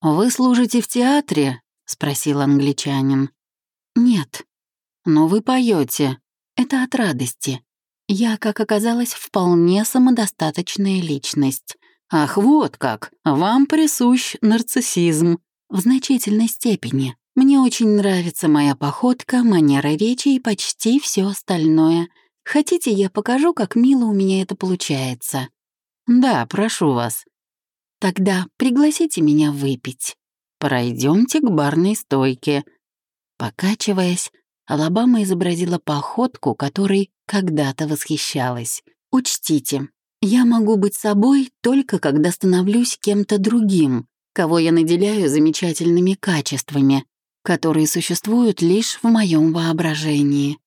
«Вы служите в театре?» — спросил англичанин. «Нет, но вы поете. Это от радости. Я, как оказалось, вполне самодостаточная личность. Ах, вот как! Вам присущ нарциссизм. В значительной степени. Мне очень нравится моя походка, манера речи и почти все остальное — Хотите, я покажу, как мило у меня это получается? Да, прошу вас. Тогда пригласите меня выпить. Пройдемте к барной стойке. Покачиваясь, Алабама изобразила походку, которой когда-то восхищалась. Учтите, я могу быть собой только когда становлюсь кем-то другим, кого я наделяю замечательными качествами, которые существуют лишь в моем воображении.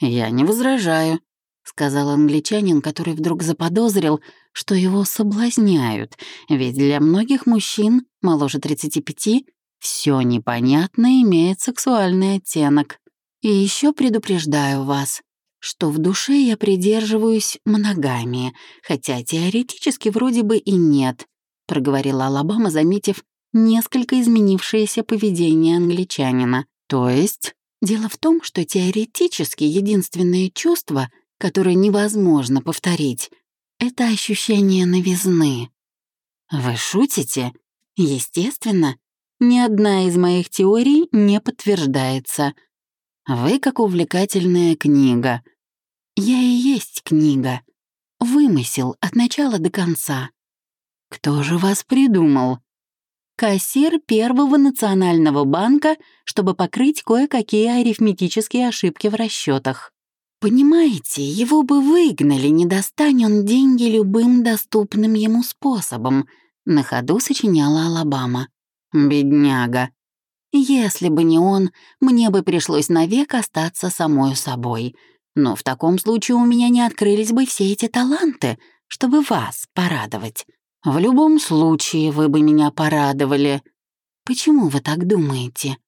«Я не возражаю», — сказал англичанин, который вдруг заподозрил, что его соблазняют, ведь для многих мужчин моложе 35 все непонятно имеет сексуальный оттенок. И еще предупреждаю вас, что в душе я придерживаюсь моногамии, хотя теоретически вроде бы и нет, проговорила Алабама, заметив несколько изменившееся поведение англичанина. То есть Дело в том, что теоретически единственное чувство, которое невозможно повторить, это ощущение новизны. Вы шутите? Естественно, ни одна из моих теорий не подтверждается. Вы как увлекательная книга. Я и есть книга. Вымысел от начала до конца. Кто же вас придумал? кассир Первого национального банка, чтобы покрыть кое-какие арифметические ошибки в расчетах. Понимаете, его бы выгнали, не достань он деньги любым доступным ему способом. На ходу сочиняла Алабама. Бедняга. Если бы не он, мне бы пришлось навек остаться самой собой. Но в таком случае у меня не открылись бы все эти таланты, чтобы вас порадовать. В любом случае вы бы меня порадовали. Почему вы так думаете?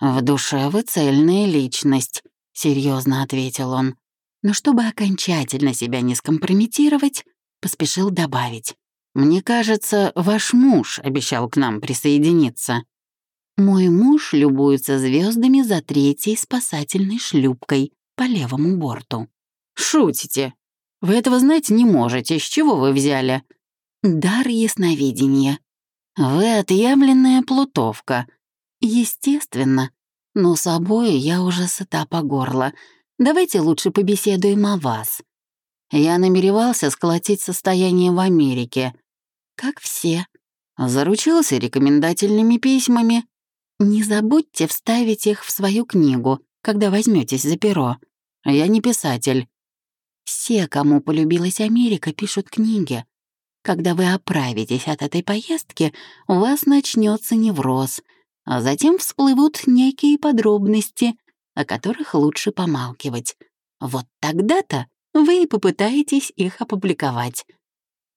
В душе вы цельная личность, серьезно ответил он. Но чтобы окончательно себя не скомпрометировать, поспешил добавить. «Мне кажется, ваш муж обещал к нам присоединиться». Мой муж любуется звездами за третьей спасательной шлюпкой по левому борту. «Шутите? Вы этого знать не можете. С чего вы взяли?» «Дар ясновидения. Вы отъявленная плутовка. Естественно. Но собой я уже сыта по горло. Давайте лучше побеседуем о вас. Я намеревался сколотить состояние в Америке. Как все. Заручился рекомендательными письмами. Не забудьте вставить их в свою книгу, когда возьметесь за перо. Я не писатель. Все, кому полюбилась Америка, пишут книги. Когда вы оправитесь от этой поездки, у вас начнется невроз, а затем всплывут некие подробности, о которых лучше помалкивать. Вот тогда-то вы и попытаетесь их опубликовать.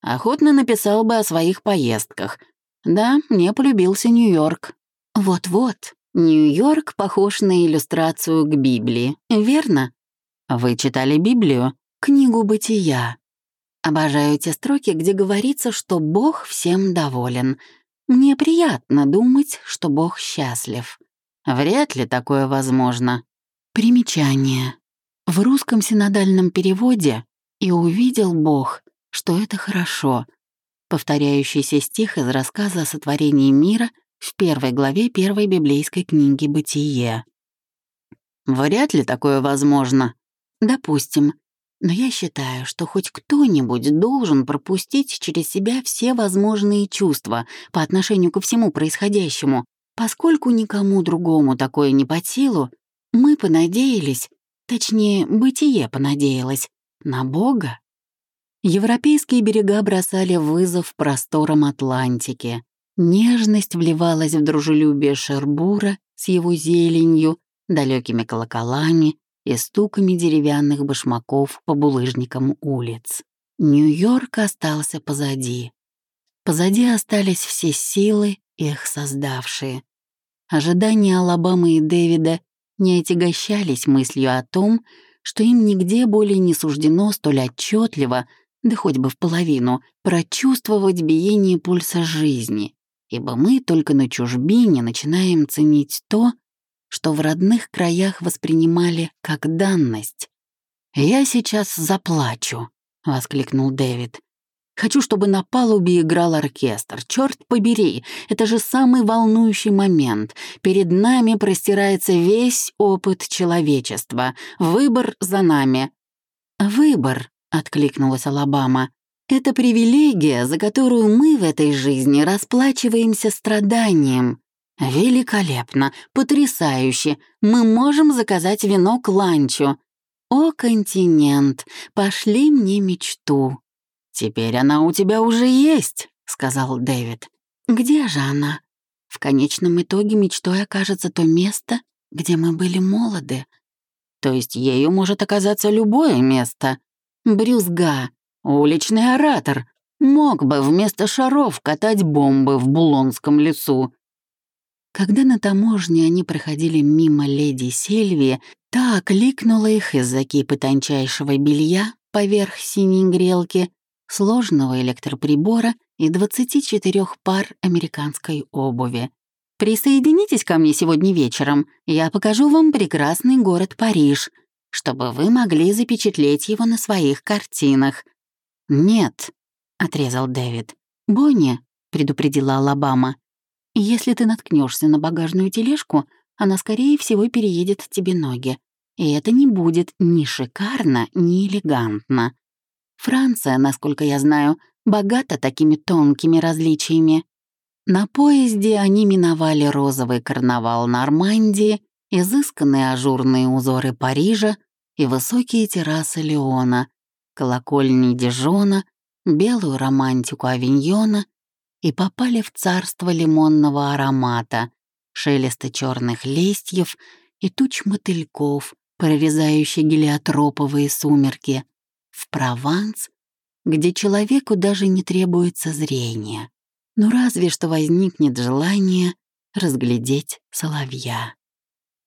Охотно написал бы о своих поездках. Да, мне полюбился Нью-Йорк. Вот-вот, Нью-Йорк похож на иллюстрацию к Библии, верно? Вы читали Библию? Книгу «Бытия». Обожаю те строки, где говорится, что Бог всем доволен. Мне приятно думать, что Бог счастлив. Вряд ли такое возможно. Примечание. В русском синодальном переводе «И увидел Бог, что это хорошо», повторяющийся стих из рассказа о сотворении мира в первой главе первой библейской книги «Бытие». Вряд ли такое возможно. Допустим. Но я считаю, что хоть кто-нибудь должен пропустить через себя все возможные чувства по отношению ко всему происходящему, поскольку никому другому такое не под силу, мы понадеялись, точнее, бытие понадеялось, на Бога. Европейские берега бросали вызов просторам Атлантики. Нежность вливалась в дружелюбие Шербура с его зеленью, далекими колоколами и стуками деревянных башмаков по булыжникам улиц. Нью-Йорк остался позади. Позади остались все силы, их создавшие. Ожидания Алабамы и Дэвида не отягощались мыслью о том, что им нигде более не суждено столь отчетливо, да хоть бы в половину, прочувствовать биение пульса жизни, ибо мы только на чужбине начинаем ценить то, что в родных краях воспринимали как данность. «Я сейчас заплачу», — воскликнул Дэвид. Хочу, чтобы на палубе играл оркестр. Черт побери, это же самый волнующий момент. Перед нами простирается весь опыт человечества. Выбор за нами. Выбор, откликнулась Алабама. Это привилегия, за которую мы в этой жизни расплачиваемся страданием. Великолепно, потрясающе. Мы можем заказать вино к ланчу. О, континент, пошли мне мечту. «Теперь она у тебя уже есть», — сказал Дэвид. «Где же она? В конечном итоге мечтой окажется то место, где мы были молоды. То есть ею может оказаться любое место. Брюзга, уличный оратор, мог бы вместо шаров катать бомбы в Булонском лесу. Когда на таможне они проходили мимо леди Сильвии, та окликнула их из-за кипы тончайшего белья поверх синей грелки сложного электроприбора и 24 пар американской обуви. Присоединитесь ко мне сегодня вечером, я покажу вам прекрасный город Париж, чтобы вы могли запечатлеть его на своих картинах. «Нет», — отрезал Дэвид. «Бонни», — предупредила Алабама, «если ты наткнешься на багажную тележку, она, скорее всего, переедет тебе ноги. И это не будет ни шикарно, ни элегантно. Франция, насколько я знаю, богата такими тонкими различиями. На поезде они миновали розовый карнавал Нормандии, изысканные ажурные узоры Парижа, и высокие террасы Леона, колокольни Дижона, белую романтику Авиньона и попали в царство лимонного аромата, шелеста черных листьев и туч мотыльков, прорезающие гелиотроповые сумерки, в Прованс, где человеку даже не требуется зрение. Ну разве что возникнет желание разглядеть соловья.